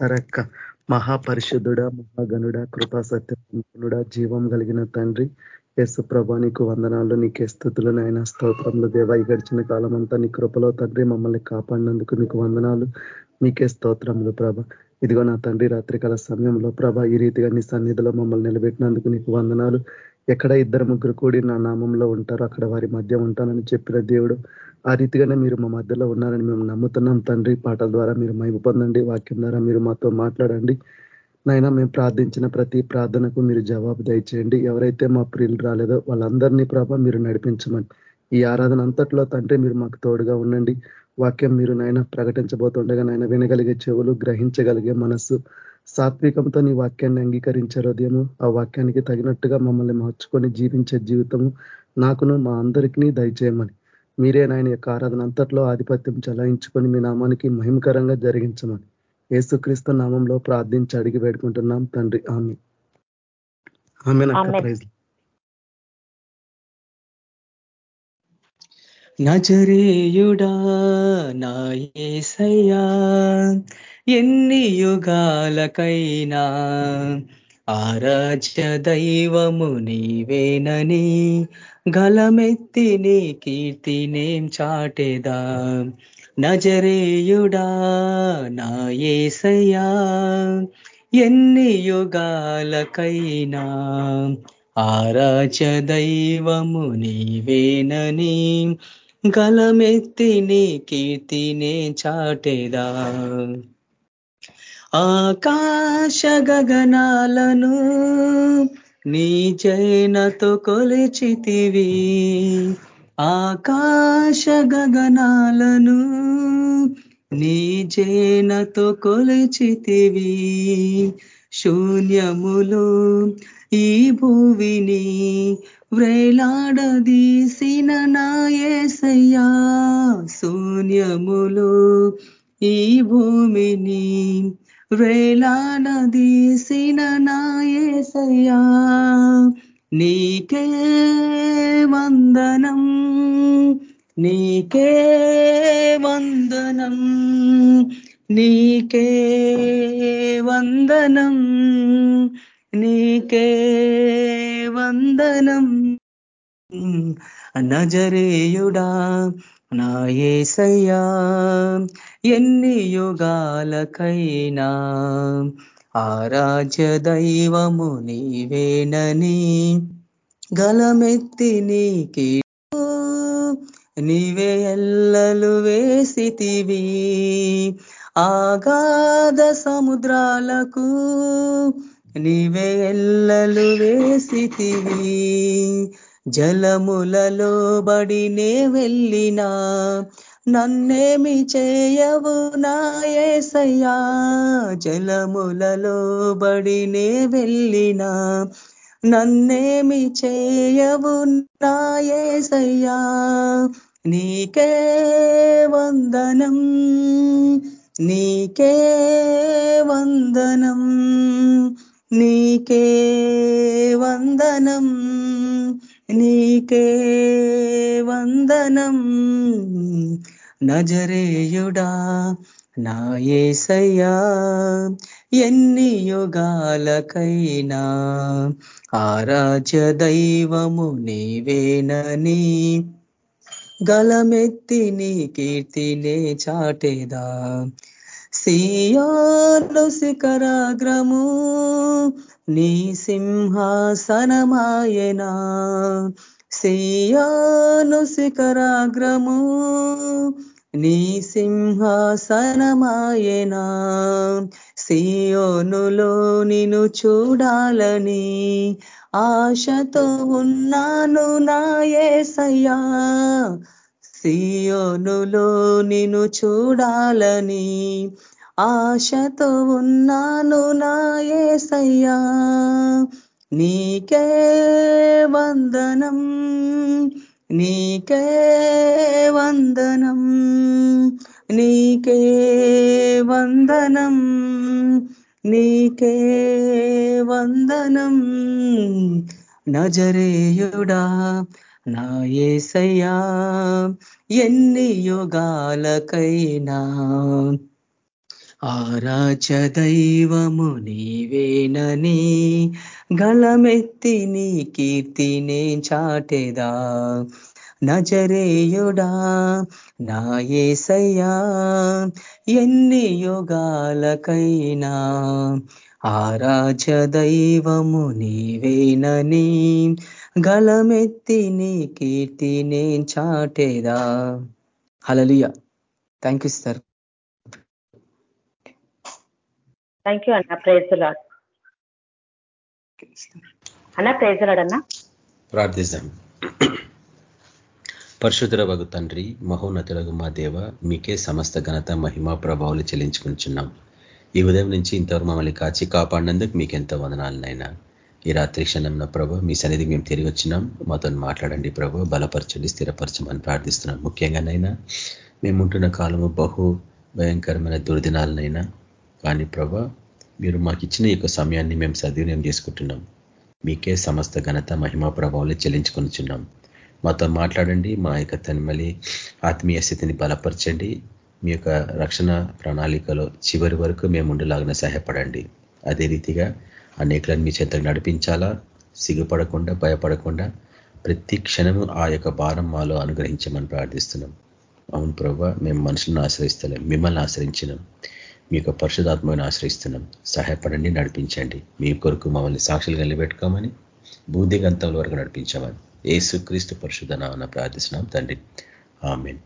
సరక్క మహాపరిశుద్ధుడ మహాగనుడ కృపా సత్యనుడ జీవం కలిగిన తండ్రి యేసు ప్రభా నీకు వందనాలు నీకే స్థుతులు నాయన. స్తోత్రంలో దేవ ఈ గడిచిన కాలం అంతా నీ కృపలో తండ్రి మమ్మల్ని కాపాడినందుకు నీకు వందనాలు నీకే స్తోత్రములు ప్రభ. ఇదిగో నా తండ్రి రాత్రికాల సమయంలో ప్రభ ఈ రీతిగా నీ సన్నిధిలో మమ్మల్ని నిలబెట్టినందుకు నీకు వందనాలు. ఎక్కడ ఇద్దరు ముగ్గురు కూడి నా నామంలో ఉంటారో అక్కడ వారి మధ్య ఉంటానని చెప్పిన దేవుడు ఆ రీతిగానే మీరు మా మధ్యలో ఉన్నారని మేము నమ్ముతున్నాం తండ్రి. పాటల ద్వారా మీరు మైపు పొందండి వాక్యం ద్వారా మీరు మాతో మాట్లాడండి. నైనా మేము ప్రార్థించిన ప్రతి ప్రార్థనకు మీరు జవాబు దయచేయండి. ఎవరైతే మా ప్రియులు రాలేదో వాళ్ళందరినీ ప్రభ మీరు నడిపించమని. ఈ ఆరాధన అంతట్లో తండ్రి మీరు మాకు తోడుగా ఉండండి. వాక్యం మీరు నాయన ప్రకటించబోతుండగా నాయన వినగలిగే చెవులు గ్రహించగలిగే మనస్సు సాత్వికంతో నీ వాక్యాన్ని అంగీకరించే హృదయము ఆ వాక్యానికి తగినట్టుగా మమ్మల్ని మార్చుకొని జీవించే జీవితము నాకును మా అందరికీ దయచేయమని. మీరే నాయన యొక్క ఆరాధన అంతట్లో ఆధిపత్యం చలాయించుకొని మీ నామానికి మహిమకరంగా జరిగించమని ఏసుక్రీస్తు నామంలో ప్రార్థించి అడిగి పెట్టుకుంటున్నాం తండ్రి ఆమె ఆమె నజరేయుడా నాయసయ్యా ఎన్ని యుగాలకైనా ఆరాధ్య దైవము నీవేనని గలమెత్తి నీ కీర్తినేం చాటేదా. నజరేయుడా నా ఏసయ్యా ఎన్ని యుగాలకైనా ఆరాచ దైవము నీవేనని గలమెత్తి నీ కీర్తినే చాటేదా. ఆకాశ గగనాలను నీ జైనతో కొలిచితివి. ఆకాశ గగనాలను నీ జైనతో కొలిచితివి. శూన్యములు ఈ భూవిని వ్రేలాడదీసిన నాయసయ్యా శూన్యములు ఈ భూమిని వ్రేలాడదీసిన నాయసయ్యా నీకే వందనం నీకే వందనం నీకే వందనం నీకే వందనం. నజరేయుడా నాయసయ్యా ఎన్ని యుగాలకైనా ఆరాధ్య దైవము నీవేనని గలమెత్తి నీకి. నీవే ఎల్లలు వేసితివి. ఆగాధ సముద్రాలకు నీవే ఎల్లలు వేసితివి. జలములలో బడినే వెళ్ళినా నన్నేమి చేయవు నాయసయ్యా జలములలో బడినే వెళ్ళినా. నన్నేమి చేయవు నాయసయ్యా నీకే వందనం నీకే వందనం నీకే వందనం నీకే వందనం. నజరేయుడా నాయసయ్యా ఎన్ని యుగాలకైనా ఆరాధ్య దైవము నీవేనని గలమెత్తి నీ కీర్తినే చాటేదా. సియాలు శిఖరాగ్రము నీ సింహాసనమాయనా. సియోను శిఖరాగ్రము నీ సింహాసనమాయనా? సియోనులో నిన్ను చూడాలని ఆశతో ఉన్నాను నాయసయ్యా సియోనులో నిన్ను చూడాలని ఆశతో ఉన్నాను నాయసయ్యా నీకే వందనం నీకే వందనం నీకే వందనం నీకే వందనం. నజరేయుడా నా ఏసయ్యా ఎన్ని యుగాలకైనా ఆరాచ దైవము నీవేనని గలమెత్తి నీ కీర్తినే చాటేదా. నజరేయుడా నాయసయ్యా ఎన్ని యుగాలకైనా ఆరాజ దైవము నీవేనని గలమెత్తి నీ కీర్తి నేను చాటేదా. Hallelujah thank you sir thank you అన్న ప్రేజలాడ్ అన్న ప్రేజలాడ్ ప్రార్థిస్తాం. పరశుధర వగు తండ్రి మహోన్నతులకు మా దేవ మీకే సమస్త ఘనత మహిమా ప్రభావాలు చెల్లించుకుంటున్నాం. ఈ ఉదయం నుంచి ఇంతవరకు మమ్మల్ని కాచి కాపాడినందుకు మీకు ఎంతో వందనాలనైనా ఈ రాత్రి క్షణంలో ప్రభు మీ సన్నిధికి మేము తిరిగి వచ్చినాం. మాతో మాట్లాడండి ప్రభు బలపరచండి స్థిరపరచమని ప్రార్థిస్తున్నాం. ముఖ్యంగానైనా మేము ఉంటున్న కాలము బహు భయంకరమైన దుర్దినాలనైనా కానీ ప్రభ మీరు మాకు ఇచ్చిన ఈ సమయాన్ని మేము సద్వినియోగం చేసుకుంటున్నాం. మీకే సమస్త ఘనత మహిమా ప్రభావాలు చెల్లించుకొనిచున్నాం మాతో మాట్లాడండి మా యొక్క తనిమలి ఆత్మీయ స్థితిని బలపరచండి. మీ యొక్క రక్షణ ప్రణాళికలో చివరి వరకు మేము ఉండేలాగిన సహాయపడండి. అదే రీతిగా అనేకలను మీ చేతకు నడిపించాలా? సిగ్గుపడకుండా భయపడకుండా ప్రతి క్షణము ఆ యొక్క భారం మాలో అనుగ్రహించమని ప్రార్థిస్తున్నాం. అవును ప్రభావ మేము మనుషులను ఆశ్రయిస్తలేం మిమ్మల్ని ఆశ్రయించినాం. మీ యొక్క పరిశుధాత్మని ఆశ్రయిస్తున్నాం. సహాయపడండి నడిపించండి. మీ కొరకు మమ్మల్ని సాక్షులుగా నిలబెట్టుకోమని బుద్ధిగంతం వరకు నడిపించామని ఏసు క్రీస్తు పరిశుధన ప్రార్థిస్తున్నాం తండ్రి. ఆమెన్.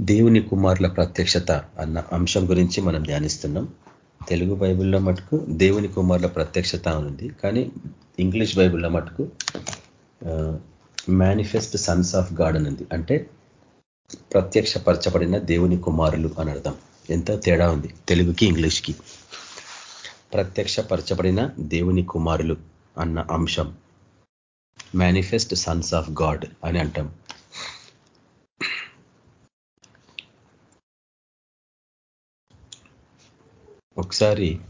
దేవుని కుమారుల ప్రత్యక్షత అన్న అంశం గురించి మనం ధ్యానిస్తున్నాం. తెలుగు బైబిల్లో మటుకు దేవుని కుమారుల ప్రత్యక్షత ఉంది. కానీ ఇంగ్లీష్ బైబిల్లో మటుకు మేనిఫెస్ట్ సన్స్ ఆఫ్ గాడ్ అని ఉంది. అంటే ప్రత్యక్షపరచబడిన దేవుని కుమారులు అని అర్థం. ఎంత తేడా ఉంది? తెలుగుకి ఇంగ్లీష్కి. ప్రత్యక్షపరచబడిన దేవుని కుమారులు అన్న అంశం. మేనిఫెస్ట్ సన్స్ ఆఫ్ గాడ్ అని అంటాం. ఒకసారి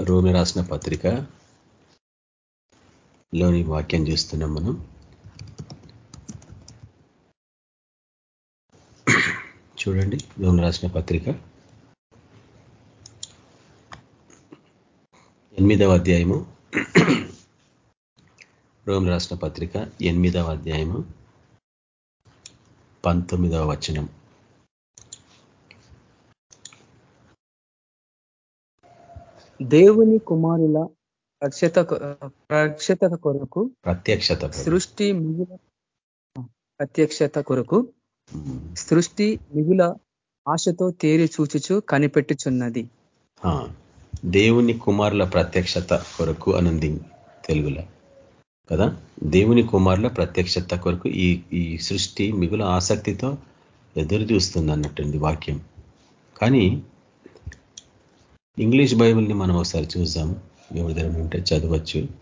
రోమి రాసిన పత్రిక లోని వాక్యం చూస్తున్నాం మనం. చూడండి రోమి రాసిన పత్రిక. ఎనిమిదవ అధ్యాయము. రోమి రాసిన పత్రిక ఎనిమిదవ అధ్యాయము. పంతొమ్మిదవ వచనం. దేవుని కుమారుల ప్రక్షత ప్రక్షత కొరకు ప్రత్యక్షత సృష్టి ప్రత్యక్షత కొరకు సృష్టి మిగుల ఆశతో తేరి చూచుచు కనిపెట్టుచున్నది. దేవుని కుమారుల ప్రత్యక్షత కొరకు అనుంది తెలుగులో కదా? దేవుని కుమారుల ప్రత్యక్షత కొరకు ఈ ఈ సృష్టి మిగుల ఆసక్తితో ఎదురు చూస్తుంది అన్నట్టుంది వాక్యం. కానీ ఇంగ్లీష్ బైబిల్ని మనం ఒకసారి చూద్దాం. ఎవరి దగ్గర ఉంటే చదవచ్చు.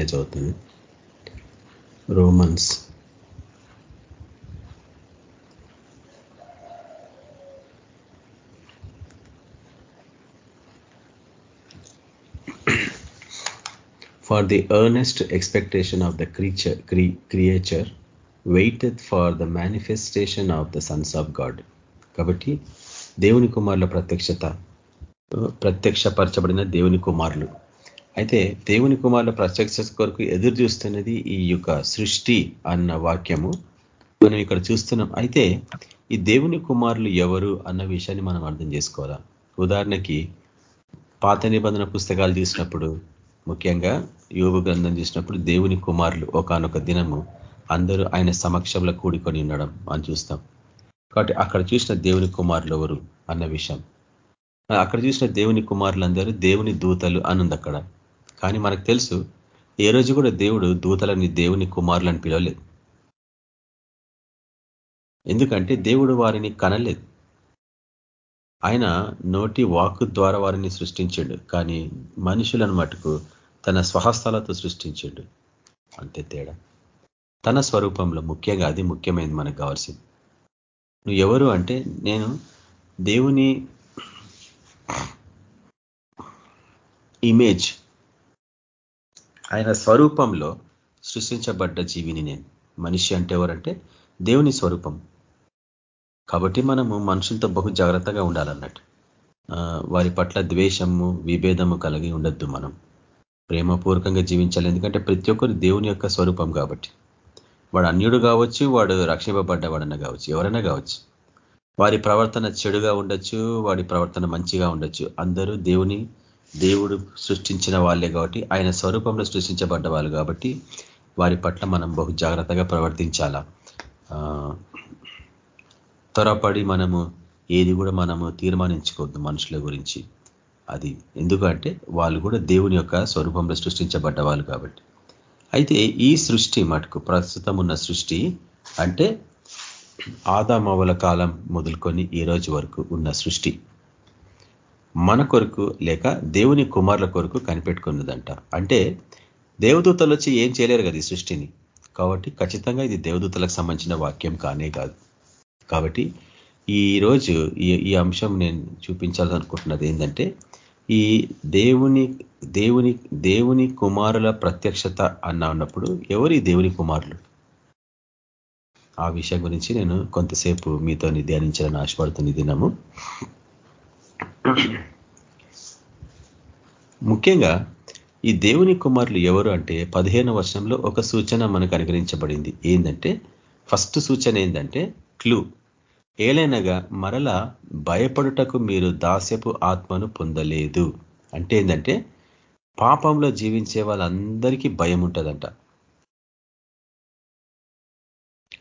నేనే చదువుతాను Romans for the earnest expectation of the creature cre creature for the manifestation of the sons of God కాబట్టి దేవుని కుమారుల ప్రత్యక్షత ప్రత్యక్షపరచబడిన దేవుని కుమారులు. అయితే దేవుని కుమారుల ప్రత్యక్ష కొరకు ఎదురు చూస్తున్నది ఈ యొక్క సృష్టి అన్న వాక్యము. మనం ఇక్కడ చూస్తున్నాం. అయితే ఈ దేవుని కుమారులు ఎవరు అన్న విషయాన్ని మనం అర్థం చేసుకోవాలా? ఉదాహరణకి పాత నిబంధన పుస్తకాలు తీసినప్పుడు ముఖ్యంగా యోగ గ్రంథం చేసినప్పుడు దేవుని కుమారులు ఒకనొక దినము అందరూ ఆయన సమక్షంలో కూడుకొని ఉండడం అని చూస్తాం. కాబట్టి అక్కడ చూసిన దేవుని కుమారులు ఎవరు అన్న విషయం. అక్కడ చూసిన దేవుని కుమారులందరూ దేవుని దూతలు అనుంది అక్కడ. కానీ మనకు తెలుసు ఏ రోజు కూడా దేవుడు దూతలని దేవుని కుమారులను పిలవలేదు. ఎందుకంటే దేవుడు వారిని కనలేదు. ఆయన నోటి వాక్కు ద్వారా వారిని సృష్టించాడు కానీ మనుషులను మటుకు తన స్వహస్తాలతో సృష్టించాడు. అంతే తేడా. తన స్వరూపంలో ముఖ్యంగా అది ముఖ్యమైనది మనకు కావాల్సింది. నువ్వు ఎవరు అంటే నేను దేవుని ఇమేజ్ ఆయన స్వరూపంలో సృష్టించబడ్డ జీవిని నేను. మనిషి అంటే ఎవరంటే దేవుని స్వరూపం. కాబట్టి మనము మనుషులతో బహు జాగ్రత్తగా ఉండాలన్నట్టు. వారి పట్ల ద్వేషము విభేదము కలిగి ఉండొద్దు మనం. ప్రేమపూర్వకంగా జీవించాలి. ఎందుకంటే ప్రతి ఒక్కరు దేవుని యొక్క స్వరూపం కాబట్టి. వాడు అన్యుడు కావచ్చు వాడు రక్షింపబడ్డవాడన్నా కావచ్చు ఎవరైనా కావచ్చు. వారి ప్రవర్తన చెడుగా ఉండొచ్చు వాడి ప్రవర్తన మంచిగా ఉండొచ్చు. అందరూ దేవుని దేవుడు సృష్టించిన వాళ్ళే కాబట్టి ఆయన స్వరూపంలో సృష్టించబడ్డ వాళ్ళు కాబట్టి వారి పట్ల మనం బహు జాగ్రత్తగా ప్రవర్తించాలా. త్వరపడి మనము ఏది కూడా మనము తీర్మానించుకోవద్దు మనుషుల గురించి. అది ఎందుకంటే వాళ్ళు కూడా దేవుని యొక్క స్వరూపంలో సృష్టించబడ్డ వాళ్ళు కాబట్టి. అయితే ఈ సృష్టి మటుకు ప్రస్తుతం ఉన్న సృష్టి అంటే ఆదామవల కాలం మొదలుకొని ఈ రోజు వరకు ఉన్న సృష్టి. మన కొరకు లేక దేవుని కుమారుల కొరకు కనిపెట్టుకున్నదంట. అంటే దేవదూతలు వచ్చి ఏం చేయలేరు కదా ఈ సృష్టిని. కాబట్టి ఖచ్చితంగా ఇది దేవదూతలకు సంబంధించిన వాక్యం కానే కాదు. కాబట్టి ఈ రోజు ఈ అంశం నేను చూపించాలనుకుంటున్నది ఏంటంటే ఈ దేవుని దేవుని దేవుని కుమారుల ప్రత్యక్షత అన్న ఉన్నప్పుడు ఎవరి దేవుని కుమారులు? ఆ విషయం గురించి నేను కొంతసేపు మీతో ధ్యానించాలని ఆశపడుతుంది దినము. ముఖ్యంగా ఈ దేవుని కుమారులు ఎవరు అంటే పదిహేను వర్షంలో ఒక సూచన మనకు అనుగ్రహించబడింది. ఏంటంటే ఫస్ట్ సూచన ఏంటంటే క్లూ. ఏలైనగా మరలా భయపడుటకు మీరు దాస్యపు ఆత్మను పొందలేదు. అంటే ఏంటంటే పాపంలో జీవించే వాళ్ళందరికీ భయం ఉంటుందంట.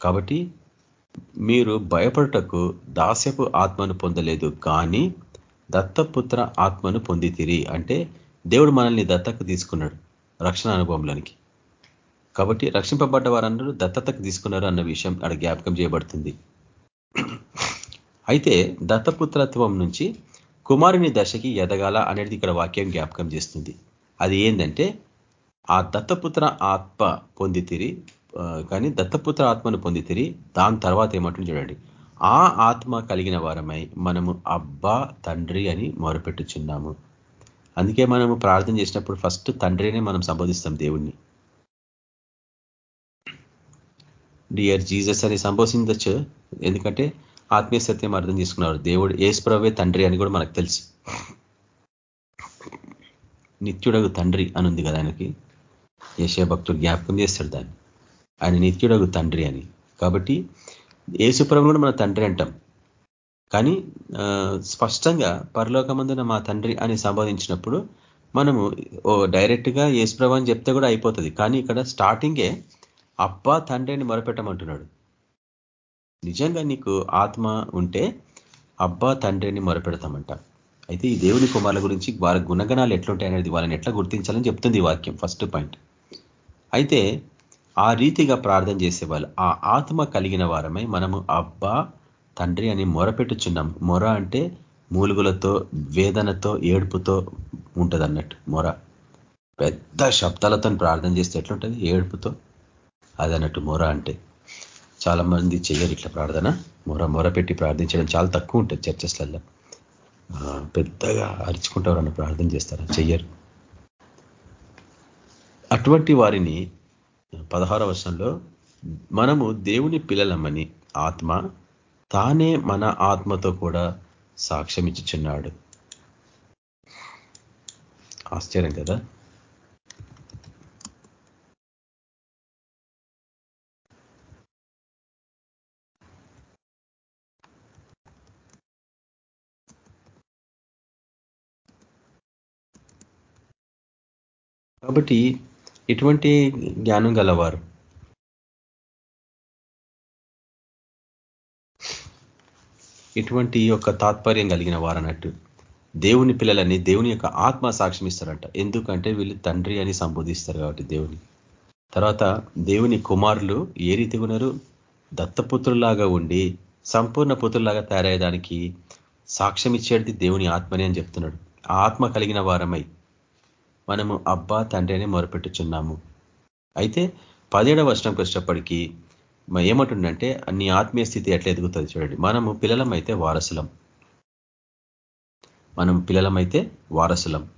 కాబట్టి మీరు భయపడుటకు దాస్యపు ఆత్మను పొందలేదు. కానీ దత్తపుత్ర ఆత్మను పొందితిరి అంటే దేవుడు మనల్ని దత్తకు తీసుకున్నాడు రక్షణ అనుభవంలోనికి. కాబట్టి రక్షింపబడ్డ వారందరూ దత్తతకు తీసుకున్నారు అన్న విషయం అక్కడ జ్ఞాపకం చేయబడుతుంది. అయితే దత్తపుత్రత్వం నుంచి కుమారుని దశకి ఎదగాల అనేది ఇక్కడ వాక్యం జ్ఞాపకం చేస్తుంది. అది ఏంటంటే ఆ దత్తపుత్ర ఆత్మ పొందితిరి కానీ దత్తపుత్ర ఆత్మను పొందితిరి దాని తర్వాత ఏమంటుంది చూడండి. ఆ ఆత్మ కలిగిన వారమై మనము అబ్బా తండ్రి అని మొరపెట్టుచున్నాము. అందుకే మనము ప్రార్థన చేసినప్పుడు ఫస్ట్ తండ్రినే మనం సంబోధిస్తాం దేవుణ్ణి. డియర్ జీసస్ అని సంబోధించచ్చు ఎందుకంటే ఆత్మీయ సత్యం అర్థం చేసుకున్నారు. దేవుడు ఏసుప్రవే తండ్రి అని కూడా మనకు తెలుసు. నిత్యుడగు తండ్రి అని ఉంది కదా ఆయనకి. ఏషియా భక్తుడు జ్ఞాపకం చేస్తాడు దాన్ని. ఆయన నిత్యుడగు తండ్రి అని. కాబట్టి ఏసుప్రభు కూడా మన తండ్రి అంటాం. కానీ స్పష్టంగా పరలోకమందున మా తండ్రి అని సంబోధించినప్పుడు మనము ఓ డైరెక్ట్గా ఏసుప్రభు అని చెప్తే కూడా అయిపోతుంది. కానీ ఇక్కడ స్టార్టింగే అబ్బా తండ్రి అని మొరపెట్టమంటున్నాడు. నిజంగా నీకు ఆత్మ ఉంటే అబ్బా తండ్రిని మొరపెడతామంట. అయితే ఈ దేవుని కుమారుల గురించి వారి గుణగణాలు ఎట్లుంటాయి అనేది వాళ్ళని ఎట్లా గుర్తించాలని చెప్తుంది ఈ వాక్యం ఫస్ట్ పాయింట్. అయితే ఆ రీతిగా ప్రార్థన చేసేవాళ్ళు. ఆ ఆత్మ కలిగిన వారమై మనము అబ్బా తండ్రి అని మొరపెట్టుచున్నాం మొర అంటే మూలుగులతో వేదనతో ఏడుపుతో ఉంటుంది అన్నట్టు మొర. పెద్ద శబ్దాలతో ప్రార్థన చేస్తే ఎట్లుంటుంది? ఏడుపుతో. అది అన్నట్టు మొర అంటే. చాలా మంది చేయరు ఇట్లా ప్రార్థన. మొర మొర పెట్టి ప్రార్థించడం చాలా తక్కువ ఉంటుంది చర్చస్లలో పెద్దగా అరుచుకుంటారని ప్రార్థన చేస్తారు? చెయ్యరు. అటువంటి వారిని పదహార వర్షంలో మనము దేవుని పిల్లలమని ఆత్మ తానే మన ఆత్మతో కూడా సాక్ష్యం ఇచ్చుచున్నాడు. ఆశ్చర్యం కదా? కాబట్టి ఇటువంటి జ్ఞానం గలవారు. ఇటువంటి యొక్క తాత్పర్యం కలిగిన వారన్నట్టు. దేవుని పిల్లలని దేవుని యొక్క ఆత్మ సాక్ష్యం ఇస్తారంట ఎందుకంటే వీళ్ళు తండ్రి అని సంబోధిస్తారు కాబట్టి దేవుని. తర్వాత దేవుని కుమారులు ఏ రీతిగా ఉన్నారు? దత్తపుత్రులాగా ఉండి సంపూర్ణ పుత్రులాగా తయారయ్యేదానికి సాక్ష్యం ఇచ్చేది దేవుని ఆత్మని అని చెప్తున్నాడు. ఆ ఆత్మ కలిగిన వారమై మనము అబ్బా తండ్రి అని మొరపెట్టుచున్నాము. అయితే పదిహేడవ వర్షంకి వచ్చేటప్పటికీ ఏమంటుండంటే నీ ఆత్మీయ స్థితి ఎట్లా ఎదుగుతుంది చూడండి. మనము పిల్లలం అయితే వారసులం. మనం పిల్లలమైతే వారసులం.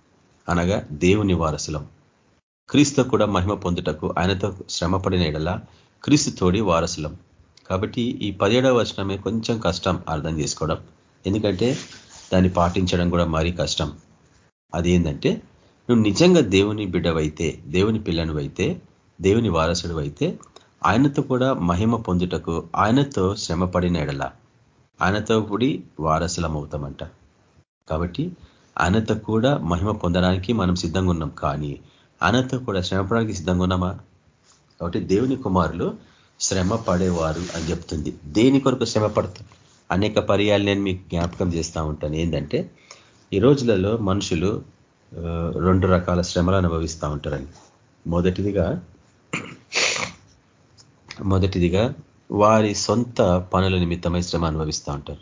అనగా దేవుని వారసులం. క్రీస్తు కూడా మహిమ పొందుటకు ఆయనతో శ్రమపడిన ఎడల క్రీస్తు తోడి వారసులం. కాబట్టి ఈ పదిహేడవ వచనమే కొంచెం కష్టం అర్థం చేసుకోవడం. ఎందుకంటే దాన్ని పాటించడం కూడా మరీ కష్టం. అది ఏంటంటే నువ్వు నిజంగా దేవుని బిడ్డవైతే దేవుని పిల్లను అయితే దేవుని వారసుడు అయితే ఆయనతో కూడా మహిమ పొందుటకు ఆయనతో శ్రమపడిన ఎడల ఆయనతో కూడి వారసులం అవుతామంట కాబట్టి ఆయనతో కూడా మహిమ పొందడానికి మనం సిద్ధంగా ఉన్నాం. కానీ ఆయనతో కూడా శ్రమపడడానికి సిద్ధంగా ఉన్నామా? కాబట్టి దేవుని కుమారులు శ్రమ పడేవారు అని చెప్తుంది. దేని కొరకు శ్రమ పడతారు అనేక పర్యాలు నేను మీకు జ్ఞాపకం చేస్తూ ఉంటాను. ఏంటంటే ఈ రోజులలో మనుషులు రెండు రకాల శ్రమలు అనుభవిస్తూ ఉంటారని. మొదటిదిగా మొదటిదిగా వారి సొంత పనుల నిమిత్తమై శ్రమ అనుభవిస్తూ ఉంటారు.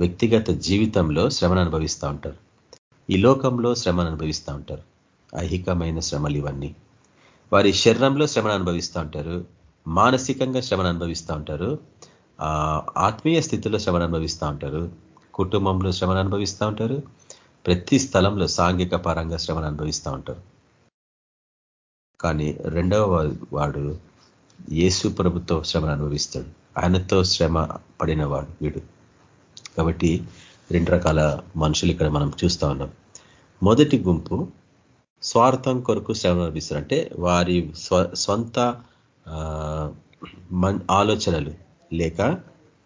వ్యక్తిగత జీవితంలో శ్రమను అనుభవిస్తూ ఉంటారు. ఈ లోకంలో శ్రమను అనుభవిస్తూ ఉంటారు. ఐహికమైన శ్రమలు ఇవన్నీ. వారి శరీరంలో శ్రమను అనుభవిస్తూ ఉంటారు. మానసికంగా శ్రమను అనుభవిస్తూ ఉంటారు. ఆత్మీయ స్థితిలో శ్రమను అనుభవిస్తూ ఉంటారు. కుటుంబంలో శ్రమను అనుభవిస్తూ ఉంటారు. ప్రతి స్థలంలో సాంఘిక పరంగా శ్రమను అనుభవిస్తూ ఉంటారు. కానీ రెండవ వాడు యేసు ప్రభుతో శ్రమను అనుభవిస్తాడు. ఆయనతో శ్రమ పడినవాడు వీడు కాబట్టి రెండు రకాల మనుషులు ఇక్కడ మనం చూస్తూ ఉన్నాం. మొదటి గుంపు స్వార్థం కొరకు శ్రమ అనిపిస్తారు అంటే వారి స్వంత ఆలోచనలు లేక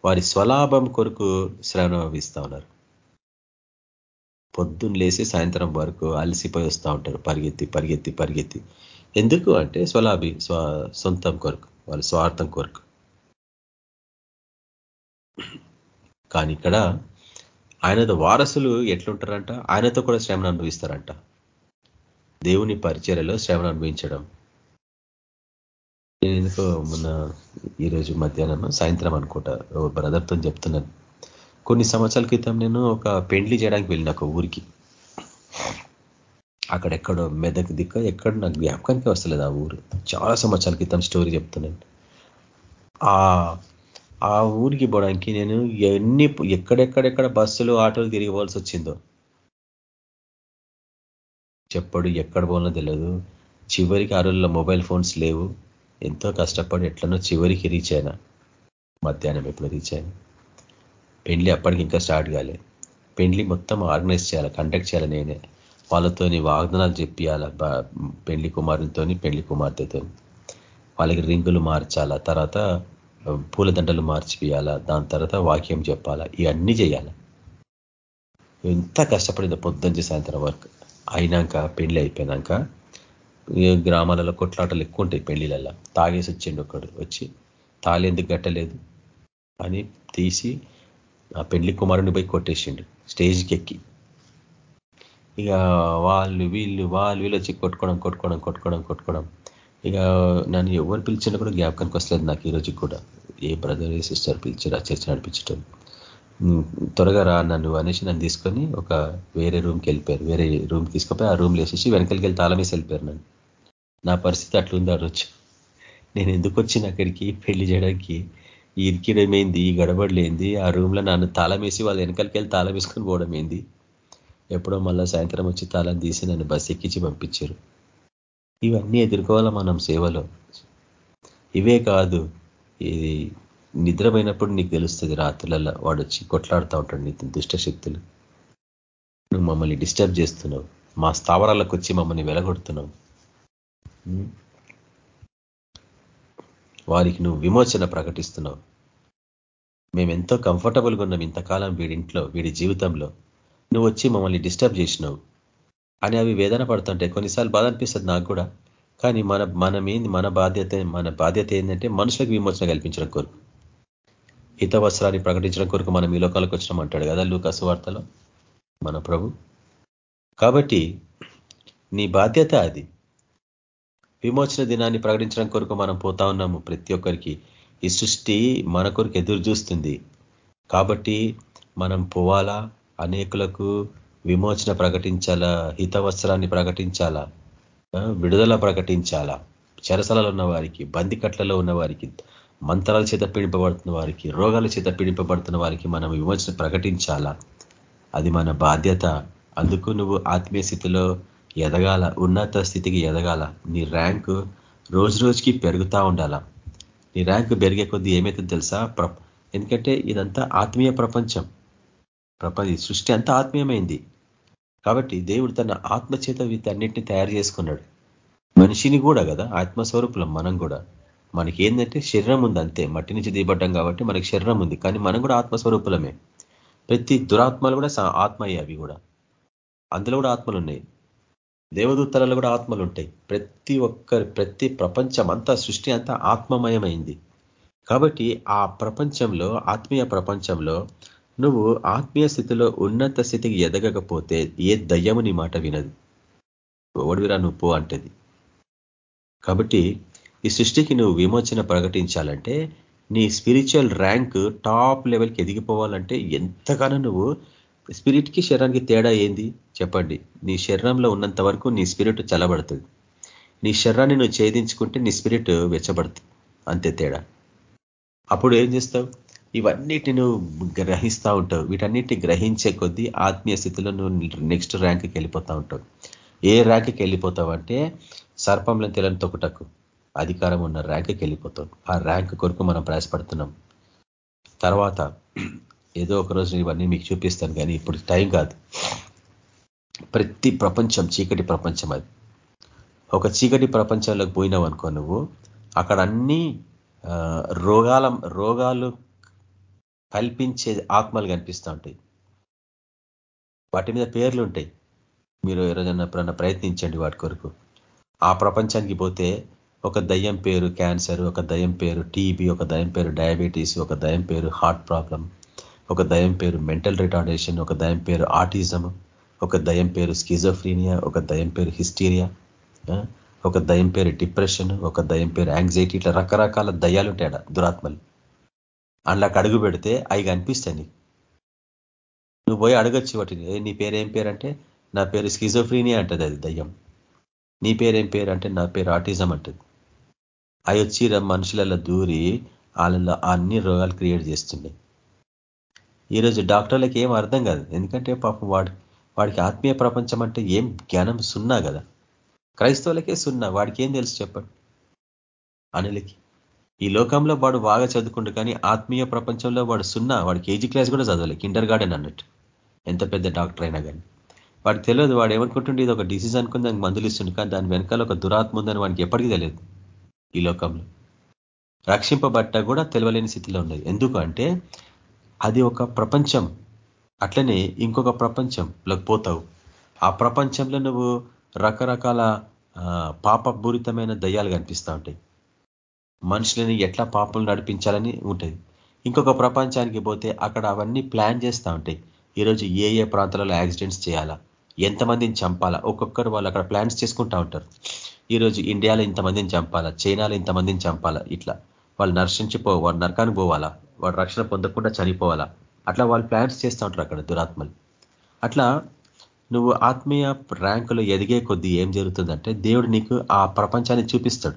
వారి స్వలాభం కొరకు శ్రమను అనిపిస్తూ ఉన్నారు. పొద్దున్న లేసి సాయంత్రం వరకు అలసిపోయి వస్తూ ఉంటారు. పరిగెత్తి పరిగెత్తి పరిగెత్తి. ఎందుకు అంటే స్వలాభి స్వ సొంతం కొరకు వాళ్ళ స్వార్థం కొరకు. కానీ ఇక్కడ ఆయనతో వారసులు ఎట్లుంటారంట? ఆయనతో కూడా శ్రమను అనుభవిస్తారంట. దేవుని పరిచర్యలో శ్రమను అనుభవించడం. నేను ఎందుకో మొన్న ఈరోజు మధ్యాహ్నం సాయంత్రం అనుకుంటా బ్రదర్తో చెప్తున్నాను. కొన్ని సంవత్సరాల క్రితం నేను ఒక పెండ్లి చేయడానికి వెళ్ళిన ఒక ఊరికి. అక్కడెక్కడో మెదక్ దిక్క ఎక్కడ నాకు జ్ఞాపకానికి వస్తలేదు ఆ ఊరు. చాలా సంవత్సరాల క్రితం స్టోరీ చెప్తున్నాను. ఆ ఊరికి పోవడానికి నేను ఎన్ని ఎక్కడెక్కడెక్కడ బస్సులు ఆటోలు తిరిగిపోవాల్సి వచ్చిందో. చెప్పడు ఎక్కడ పోవాలో తెలియదు చివరికి ఆ రోజుల్లో మొబైల్ ఫోన్స్ లేవు. ఎంతో కష్టపడి ఎట్లనో చివరికి రీచ్ అయినా. మధ్యాహ్నం ఎప్పుడు రీచ్ అయినా. పెండ్లి అప్పటికి ఇంకా స్టార్ట్ కాలే. పెండ్లి మొత్తం ఆర్గనైజ్ చేయాలి కండక్ట్ చేయాలి నేనే. వాళ్ళతోని వాగ్దానాలు చెప్పియాల పెళ్ళి కుమారునితో పెళ్ళి కుమార్తెతో వాళ్ళకి రింగులు మార్చాలా తర్వాత పూలదండలు మార్చిపియాలా దాని తర్వాత వాక్యం చెప్పాలా ఇవన్నీ చేయాలా. ఎంత కష్టపడిందో పొద్దుంచి సాయంత్రం వరకు. అయినాక పెళ్ళి అయిపోయినాక గ్రామాలలో కొట్లాటలు ఎక్కువ ఉంటాయి పెళ్ళిలలో తాగేసి వచ్చిండు ఒకడు వచ్చి తాళి ఎందుకు గట్టలేదు అని తీసి ఆ పెళ్ళి కుమారుని పోయి కొట్టేసిండు. స్టేజ్కి ఎక్కి. ఇక వాళ్ళు వీళ్ళు వాళ్ళు వీళ్ళు వచ్చి కొట్టుకోవడం కొట్టుకోవడం కొట్టుకోవడం కొట్టుకోవడం. ఇక నన్ను ఎవరు పిలిచినా కూడా జ్ఞాపకానికి వస్తలేదు నాకు ఈరోజు కూడా. ఏ బ్రదర్ ఏ సిస్టర్ పిలిచారు ఆ చర్చ నడిపించడం త్వరగా రా నన్ను అనేసి నన్ను తీసుకొని ఒక వేరే రూమ్కి వెళ్ళిపోయారు. వేరే రూమ్ తీసుకుపోయి ఆ రూమ్లో వేసేసి వెనకలికి వెళ్ళి తాళమేసి వెళ్ళిపోయారు నన్ను. నా పరిస్థితి అట్లుంది ఆ రోజు. నేను ఎందుకు వచ్చిన అక్కడికి? పెళ్ళి చేయడానికి ఈ ఇరికిడమేంది ఈ గడబడలేంది. ఆ రూమ్లో నన్ను తాళం వేసి వాళ్ళు వెనకలికి వెళ్ళి తాళం వేసుకొని పోవడం ఏంది? ఎప్పుడో మళ్ళీ సాయంత్రం వచ్చి తాళం తీసి నన్ను బస్ ఎక్కించి పంపించారు. ఇవన్నీ ఎదుర్కోవాలా మనం సేవలో? ఇవే కాదు ఇది నిద్రమైనప్పుడు నీకు తెలుస్తుంది రాత్రులలో వాడు వచ్చి కొట్లాడుతూ ఉంటాడు నీ దుష్ట శక్తులు నువ్వు మమ్మల్ని డిస్టర్బ్ చేస్తున్నావు. మా స్థావరాలకు వచ్చి మమ్మల్ని వెలగొడుతున్నావు. వారికి నువ్వు విమోచన ప్రకటిస్తున్నావు. మేమెంతో కంఫర్టబుల్గా ఉన్నాం ఇంతకాలం వీడింట్లో వీడి జీవితంలో. నువ్వు వచ్చి మమ్మల్ని డిస్టర్బ్ చేసినావు. అని అవి వేదన పడుతుంటాయి కొన్నిసార్లు బాధ అనిపిస్తుంది నాకు కూడా. కానీ మన మనం ఏంది మన బాధ్యత మన బాధ్యత ఏంటంటే మనుషులకు విమోచన కల్పించడం కొరకు. హితవస్త్రాన్ని ప్రకటించడం కొరకు మనం ఈ లోకాలకు వచ్చినాం అంటాడు కదా లూకాసు వార్తలో. మన ప్రభు. కాబట్టి నీ బాధ్యత అది. విమోచన దినాన్ని ప్రకటించడం కొరకు మనం పోతా ఉన్నాము. ప్రతి ఒక్కరికి ఈ సృష్టి మన కొరకు ఎదురు చూస్తుంది. కాబట్టి మనం పోవాలా? అనేకులకు విమోచన ప్రకటించాలా? హితవస్త్రాన్ని ప్రకటించాలా? విడుదల ప్రకటించాలా? చెరసలలో ఉన్న వారికి బందికట్లలో ఉన్న వారికి మంత్రాల చేత పీడింపబడుతున్న వారికి రోగాల చేత పీడింపబడుతున్న వారికి మనం విమోచన ప్రకటించాలా? అది మన బాధ్యత. అందుకు నువ్వు ఆత్మీయ స్థితిలో ఎదగాల ఉన్నత స్థితికి ఎదగాల. నీ ర్యాంకు రోజు రోజుకి పెరుగుతూ ఉండాల. నీ ర్యాంకు పెరిగే కొద్దీ ఏమైతే తెలుసా? ఎందుకంటే ఇదంతా ఆత్మీయ ప్రపంచం. ప్రపంచ సృష్టి అంతా ఆత్మీయమైంది. కాబట్టి దేవుడు తన ఆత్మచేత వీటన్నిటిని తయారు చేసుకున్నాడు. మనిషిని కూడా కదా ఆత్మస్వరూపులం మనం కూడా. మనకి ఏంటంటే శరీరం ఉంది అంతే. మట్టి నుంచి దిగబడ్డం కాబట్టి మనకి శరీరం ఉంది. కానీ మనం కూడా ఆత్మస్వరూపులమే. ప్రతి దురాత్మలు కూడా ఆత్మయ్యే అవి కూడా. అందులో కూడా ఆత్మలు ఉన్నాయి దేవదూతలలో కూడా ఆత్మలు ఉంటాయి. ప్రతి ఒక్కరి ప్రతి ప్రపంచం అంతా సృష్టి అంతా ఆత్మమయమైంది. కాబట్టి ఆ ప్రపంచంలో ఆత్మీయ ప్రపంచంలో నువ్వు ఆత్మీయ స్థితిలో ఉన్నత స్థితికి ఎదగకపోతే ఏ దయ్యము నీ మాట వినదు. ఓడివిరా నువ్వు పో అంటది. కాబట్టి ఈ సృష్టికి నువ్వు విమోచన ప్రకటించాలంటే నీ స్పిరిచువల్ ర్యాంక్ టాప్ లెవెల్కి ఎదిగిపోవాలంటే ఎంతగానో నువ్వు స్పిరిట్కి శరీరానికి తేడా ఏంది? చెప్పండి. నీ శరీరంలో ఉన్నంత వరకు నీ స్పిరిట్ చల్లబడుతుంది. నీ శరీరాన్ని నువ్వు ఛేదించుకుంటే నీ స్పిరిట్ వెచ్చబడుతుంది. అంతే తేడా. అప్పుడు ఏం చేస్తావు? ఇవన్నిటి నువ్వు గ్రహిస్తూ ఉంటావు. వీటన్నిటిని గ్రహించే కొద్దీ ఆత్మీయ స్థితిలో నువ్వు నెక్స్ట్ ర్యాంక్కి వెళ్ళిపోతూ ఉంటావు. ఏ ర్యాంక్కి వెళ్ళిపోతావు అంటే సర్పంలో తెలని తొక్కుటకు అధికారం ఉన్న ర్యాంక్కి వెళ్ళిపోతావు. ఆ ర్యాంక్ కొరకు మనం ప్రయాసపడుతున్నాం. తర్వాత ఏదో ఒక రోజు ఇవన్నీ మీకు చూపిస్తాను కానీ ఇప్పుడు టైం కాదు. ప్రతి ప్రపంచం చీకటి ప్రపంచం అది. ఒక చీకటి ప్రపంచంలోకి పోయినావు అనుకో నువ్వు అక్కడ అన్ని రోగాల రోగాలు కల్పించే ఆత్మలు కనిపిస్తూ ఉంటాయి. వాటి మీద పేర్లు ఉంటాయి. మీరు ఎవరైనా ఎప్పుడన్నా ప్రయత్నించండి వాటి కొరకు. ఆ ప్రపంచానికి పోతే ఒక దయ్యం పేరు క్యాన్సర్ ఒక దయ్యం పేరు టీబీ ఒక దయ్యం పేరు డయాబెటీస్ ఒక దయ్యం పేరు హార్ట్ ప్రాబ్లం ఒక దయం పేరు మెంటల్ రిటార్డేషన్ ఒక దయం పేరు ఆటిజం ఒక దయం పేరు స్కిజోఫ్రీనియా ఒక దయం పేరు హిస్టీరియా ఒక దయం పేరు డిప్రెషన్ ఒక దయం పేరు యాంగ్జైటీ ఇట్లా రకరకాల దయ్యాలు ఉంటాయట దురాత్మలు. అందులోకి అడుగు పెడితే అవి కనిపిస్తాయి. నీకు నువ్వు పోయి అడగచ్చు వాటిని. నీ పేరు ఏం పేరు అంటే నా పేరు స్కిజోఫ్రీనియా అంటది అది దయ్యం. నీ పేరేం పేరు అంటే నా పేరు ఆటిజం అంటది. అవి వచ్చి మనుషులలో దూరి వాళ్ళలో అన్ని రోగాలు క్రియేట్ చేస్తుండే ఈరోజు డాక్టర్లకి ఏం అర్థం కాదు. ఎందుకంటే పాపం వాడి వాడికి ఆత్మీయ ప్రపంచం అంటే ఏం జ్ఞానం సున్నా కదా. క్రైస్తవులకే సున్నా. వాడికి ఏం తెలుసు చెప్పండి? అనులకి. ఈ లోకంలో వాడు బాగా చదువుకుంటు కానీ ఆత్మీయ ప్రపంచంలో వాడు సున్నా. వాడికి కేజీ క్లాస్ కూడా చదవాలి. కిండర్ గార్డెన్ అన్నట్టు. ఎంత పెద్ద డాక్టర్ అయినా కానీ. వాడికి తెలియదు వాడు ఏమనుకుంటుండే ఇది ఒక డిసీజ్ అనుకుని దానికి మందులు ఇస్తుండే కానీ దాని వెనకాల ఒక దురాత్మ ఉందని వాడికి ఎప్పటికీ తెలియదు. ఈ లోకంలో. రక్షింపబట్ట కూడా తెలియలేని స్థితిలో ఉన్నది ఎందుకు అంటే అది ఒక ప్రపంచం. అట్లనే ఇంకొక ప్రపంచంలోకి పోతావు. ఆ ప్రపంచంలో నువ్వు రకరకాల పాపపూరితమైన దయ్యాలు కనిపిస్తూ ఉంటాయి. మనుషులని ఎట్లా పాపలు నడిపించాలని ఉంటుంది ఇంకొక ప్రపంచానికి పోతే అక్కడ అవన్నీ ప్లాన్ చేస్తూ ఉంటాయి. ఈరోజు ఏ ఏ ప్రాంతాలలో యాక్సిడెంట్స్ చేయాలా? ఎంతమందిని చంపాలా? ఒక్కొక్కరు వాళ్ళు అక్కడ ప్లాన్స్ చేసుకుంటూ ఉంటారు. ఈరోజు ఇండియాలో ఇంతమందిని చంపాలా? చైనాలో ఇంతమందిని చంపాలా? ఇట్లా. వాళ్ళు నర్శించిపో వాడు నరకానికి పోవాలా? వాడు రక్షణ పొందకుండా చనిపోవాలా? అట్లా వాళ్ళు ప్లాన్స్ చేస్తూ ఉంటారు అక్కడ దురాత్మలు. అట్లా నువ్వు ఆత్మీయ ర్యాంకులో ఎదిగే కొద్దీ ఏం జరుగుతుందంటే దేవుడు నీకు ఆ ప్రపంచాన్ని చూపిస్తాడు.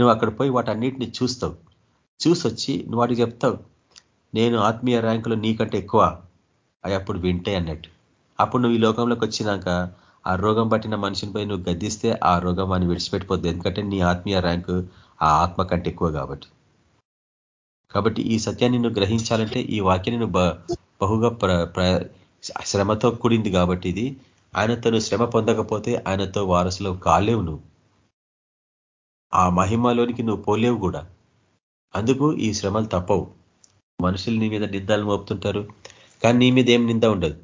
నువ్వు అక్కడ పోయి వాటన్నిటిని చూస్తావు. చూసొచ్చి నువ్వు వాటికి చెప్తావు నేను ఆత్మీయ ర్యాంకులో నీకంటే ఎక్కువ అవి అప్పుడు వింటే అన్నట్టు. అప్పుడు నువ్వు ఈ లోకంలోకి వచ్చినాక ఆ రోగం పట్టిన మనిషిని పోయి నువ్వు గద్దిస్తే ఆ రోగం అని విడిచిపెట్టిపోద్ది. ఎందుకంటే నీ ఆత్మీయ ర్యాంకు ఆ ఆత్మ కంటే ఎక్కువ కాబట్టి. కాబట్టి ఈ సత్యాన్ని నువ్వు గ్రహించాలంటే ఈ వాక్యాన్ని నువ్వు బహుగా శ్రమతో కూడింది కాబట్టి ఇది. ఆయనతో నువ్వు శ్రమ పొందకపోతే ఆయనతో వారసులో కాలేవు నువ్వు ఆ మహిమలోనికి నువ్వు పోలేవు కూడా. అందుకు ఈ శ్రమలు తప్పవు. మనుషులు నీ మీద నిందాలు మోపుతుంటారు కానీ నీ మీద ఏం నింద ఉండదు.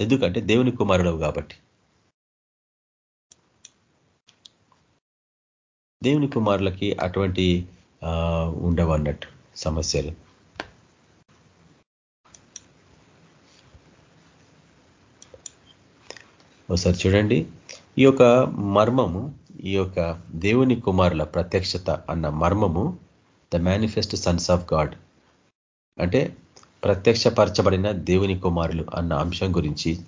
ఎందుకంటే దేవుని కుమారుడవు కాబట్టి. దేవుని కుమారులకి అటువంటి ఉండవు అన్నట్టు సమస్యలు. ఒకసారి చూడండి. ఈ యొక్క మర్మము ఈ యొక్క దేవుని కుమారుల ప్రత్యక్షత అన్న మర్మము the manifest sons of God అంటే ప్రత్యక్షపరచబడిన దేవుని కుమారులు అన్న అంశం గురించి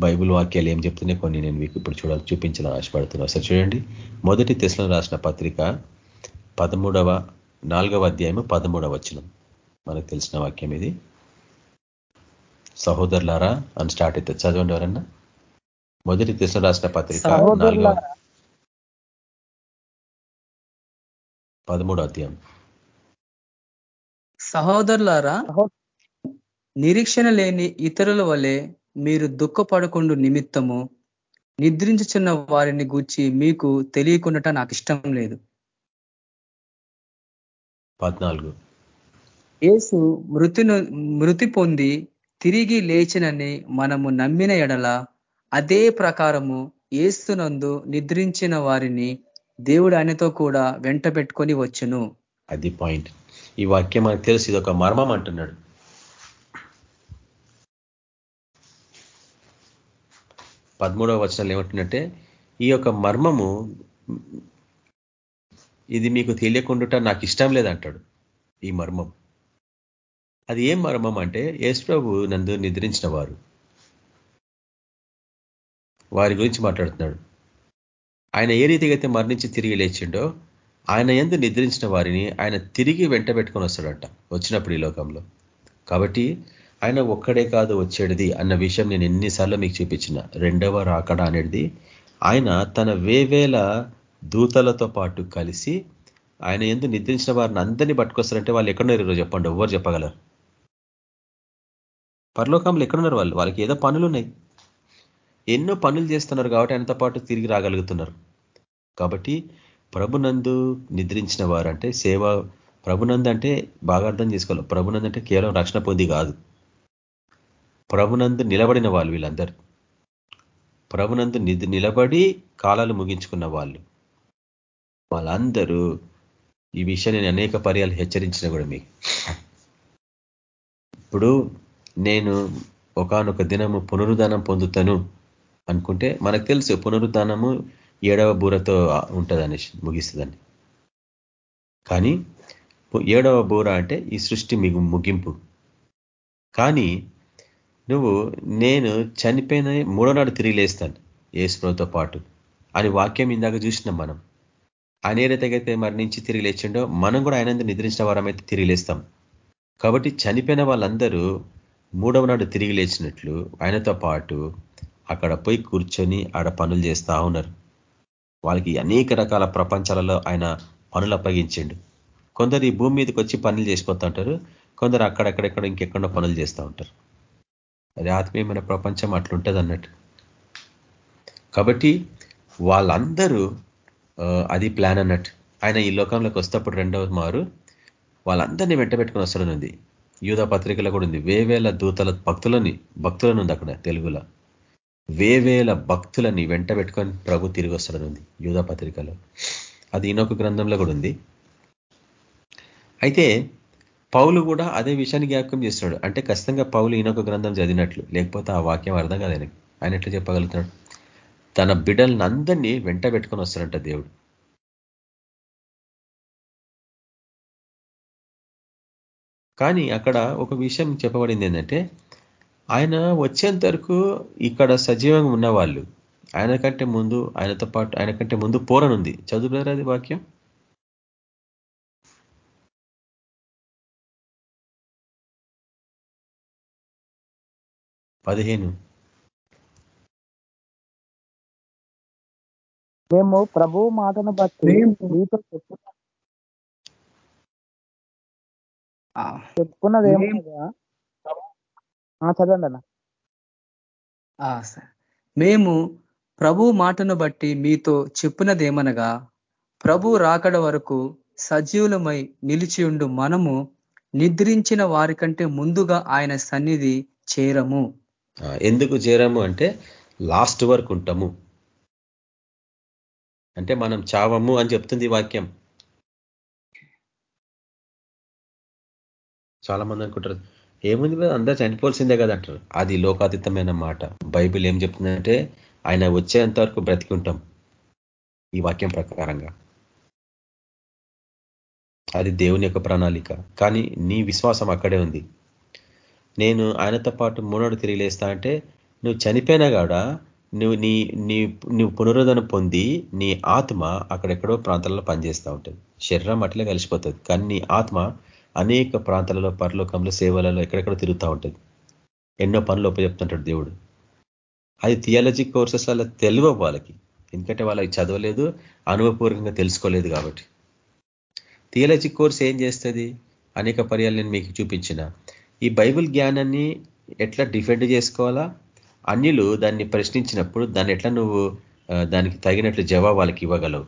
బైబుల్ వాక్యాలు ఏం చెప్తున్నాయి? కొన్ని నేను మీకు ఇప్పుడు చూడాలి చూపించాలని ఆశపడుతున్నా. సరే చూడండి. మొదటి తెశలో రాసిన పత్రిక పదమూడవ నాలుగవ అధ్యాయము పదమూడవ వచనం. మనకు తెలిసిన వాక్యం ఇది. సహోదరులారా అని స్టార్ట్ అవుతుంది చదవండి ఎవరన్నా? మొదటి తెశలో రాసిన పత్రిక నాలుగవ పదమూడో అధ్యాయం. సహోదరులారా నిరీక్షణ లేని ఇతరుల వలె మీరు దుఃఖపడకుండా నిమిత్తము నిద్రించుచున్న వారిని గూర్చి మీకు తెలియకుండా నాకు ఇష్టం లేదు. పద్నాలుగు. ఏసు మృతిను మృతి పొంది తిరిగి లేచినని మనము నమ్మిన ఎడల అదే ప్రకారము ఏస్తునందు నిద్రించిన వారిని దేవుడు ఆయనతో కూడా వెంట పెట్టుకొని వచ్చును. అది పాయింట్. ఈ వాక్యం మనకు తెలుసు ఇది ఒక మర్మం అంటున్నాడు. పదమూడవ వచనాలు ఏమంటున్నట్టే ఈ యొక్క మర్మము ఇది మీకు తెలియకుండా నాకు ఇష్టం లేదంటాడు ఈ మర్మం. అది ఏం మర్మం అంటే యేసుప్రభు నందు నిద్రించిన వారు. వారి గురించి మాట్లాడుతున్నాడు. ఆయన ఏ రీతిగా అయితే మరణించి తిరిగి లేచిండో ఆయన ఎందు నిద్రించిన వారిని ఆయన తిరిగి వెంట పెట్టుకొని వస్తాడంట వచ్చినప్పుడు ఈ లోకంలో. కాబట్టి ఆయన ఒక్కడే కాదు వచ్చేది అన్న విషయం నేను ఎన్నిసార్లు మీకు చూపించిన. రెండవ రాకడ అనేది ఆయన తన వేవేల దూతలతో పాటు కలిసి ఆయన ఎందు నిద్రించిన వారిని అందరినీ పట్టుకొస్తారంటే వాళ్ళు ఎక్కడున్నారు ఈరోజు చెప్పండి. ఎవరు చెప్పగలరు? పరలోకంలో ఎక్కడున్నారు వాళ్ళు? వాళ్ళకి ఏదో పనులు ఉన్నాయి. ఎన్నో పనులు చేస్తున్నారు కాబట్టి ఆయనతో పాటు తిరిగి రాగలుగుతున్నారు. కాబట్టి ప్రభునందు నిద్రించిన వారంటే సేవ ప్రభునందు అంటే బాగా అర్థం చేసుకోవాలి. ప్రభునందు అంటే కేవలం రక్షణ పొంది కాదు. ప్రభునందు నిలబడిన వాళ్ళు వీళ్ళందరూ. ప్రభునందు నిలబడి కాలాలు ముగించుకున్న వాళ్ళు. వాళ్ళందరూ ఈ విషయం నేను అనేక పర్యాలు హెచ్చరించిన కూడా మీకు. ఇప్పుడు నేను ఒకనొక దినము పునరుద్ధానం పొందుతాను అనుకుంటే మనకు తెలుసు పునరుద్ధానము ఏడవ బూరతో ఉంటుందని ముగిస్తుందని. కానీ ఏడవ బూర అంటే ఈ సృష్టి మీకు ముగింపు. కానీ నువ్వు నేను చనిపోయిన మూడో నాడు తిరిగి లేస్తాను ఏసుప్రభుతో పాటు. అని వాక్యం ఇందాక చూసినాం మనం. ఆయన ఏ రీతికైతే మరణించి తిరిగి లేచిండో మనం కూడా ఆయనందరూ నిద్రించిన వారమైతే తిరిగి లేస్తాం. కాబట్టి చనిపోయిన వాళ్ళందరూ మూడవ నాడు తిరిగి లేచినట్లు ఆయనతో పాటు అక్కడ పోయి కూర్చొని ఆడ పనులు చేస్తూ ఉన్నారు. వాళ్ళకి అనేక రకాల ప్రపంచాలలో ఆయన పనులు అప్పగించిండు. కొందరు ఈ భూమి మీదకి వచ్చి పనులు చేసిపోతూ ఉంటారు. కొందరు అక్కడెక్కడెక్కడ ఇంకెక్కడో పనులు చేస్తూ ఉంటారు. అది ఆత్మీయమైన ప్రపంచం అట్లుంటుంది అన్నట్టు. కాబట్టి వాళ్ళందరూ అది ప్లాన్ అన్నట్టు. ఆయన ఈ లోకంలోకి వస్తప్పుడు రెండవ మారు వాళ్ళందరినీ వెంట పెట్టుకుని వస్తాడనుంది యూధ పత్రికలో కూడా ఉంది. వేవేల దూతల భక్తులని భక్తులను ఉంది అక్కడ తెలుగులో. వేవేల భక్తులని వెంట పెట్టుకొని ప్రభు తిరిగి వస్తాడనుంది యూధ పత్రికలో. అది ఇనొక గ్రంథంలో కూడా ఉంది. అయితే పౌలు కూడా అదే విషయాన్ని జ్ఞాపకం చేస్తున్నాడు. అంటే ఖచ్చితంగా పౌలు ఈయనొక గ్రంథం చదివినట్లు. లేకపోతే ఆ వాక్యం అర్థం కాదు ఆయనకి. ఆయన ఎట్లా చెప్పగలుగుతున్నాడు? తన బిడ్డలను అందరినీ వెంట పెట్టుకొని వస్తాడంట దేవుడు. కానీ అక్కడ ఒక విషయం చెప్పబడింది ఏంటంటే ఆయన వచ్చేంత వరకు ఇక్కడ సజీవంగా ఉన్నవాళ్ళు. ఆయన కంటే ముందు ఆయనతో పాటు ఆయన కంటే ముందు పోరనుంది. చదువు అది వాక్యం? పదిహేను. మేము ప్రభు మాటను బట్టి మీతో చెప్పుకున్నది ఏమనగా చదవండి అన్న. మేము ప్రభు మాటను బట్టి మీతో చెప్పున్నదేమనగా ప్రభు రాకడ వరకు సజీవులమై నిలిచియుండు మనము నిద్రించిన వారి కంటే ముందుగా ఆయన సన్నిధి చేరము. ఎందుకు చేరాము అంటే లాస్ట్ వరకు ఉంటాము. అంటే మనం చావము అని చెప్తుంది వాక్యం. చాలా మంది అనుకుంటారు ఏముంది అందరూ చనిపోవాల్సిందే కదా అంటారు. అది లోకాతీతమైన మాట. బైబిల్ ఏం చెప్తుందంటే ఆయన వచ్చేంత వరకు బ్రతికి ఉంటాం ఈ వాక్యం ప్రకారంగా. అది దేవుని యొక్క ప్రణాళిక. కానీ నీ విశ్వాసం అక్కడే ఉంది. నేను ఆయనతో పాటు మూడోడు తిరిగి లేస్తా అంటే నువ్వు చనిపోయినా కాడ నువ్వు నీ నీ నువ్వు పునరుద్ధరణ పొంది నీ ఆత్మ అక్కడెక్కడో ప్రాంతాలలో పనిచేస్తూ ఉంటుంది. శరీరం అట్లే కలిసిపోతుంది. కానీ నీ ఆత్మ అనేక ప్రాంతాలలో పరలోకంలో సేవలలో ఎక్కడెక్కడ తిరుగుతూ ఉంటుంది. ఎన్నో పనులు ఉపయోగిస్తుంటాడు దేవుడు. అది థియాలజీ కోర్సెస్ వల్ల తెలివ వాళ్ళకి. ఎందుకంటే వాళ్ళకి చదవలేదు అనుభవపూర్వకంగా తెలుసుకోలేదు కాబట్టి. థియాలజీ కోర్స్ ఏం చేస్తుంది? అనేక పర్యాలు నేను మీకు చూపించిన. ఈ బైబిల్ జ్ఞానాన్ని ఎట్లా డిఫెండ్ చేసుకోవాలా? అన్యులు దాన్ని ప్రశ్నించినప్పుడు దాన్ని ఎట్లా నువ్వు దానికి తగినట్లు జవాబు వాళ్ళకి ఇవ్వగలవు?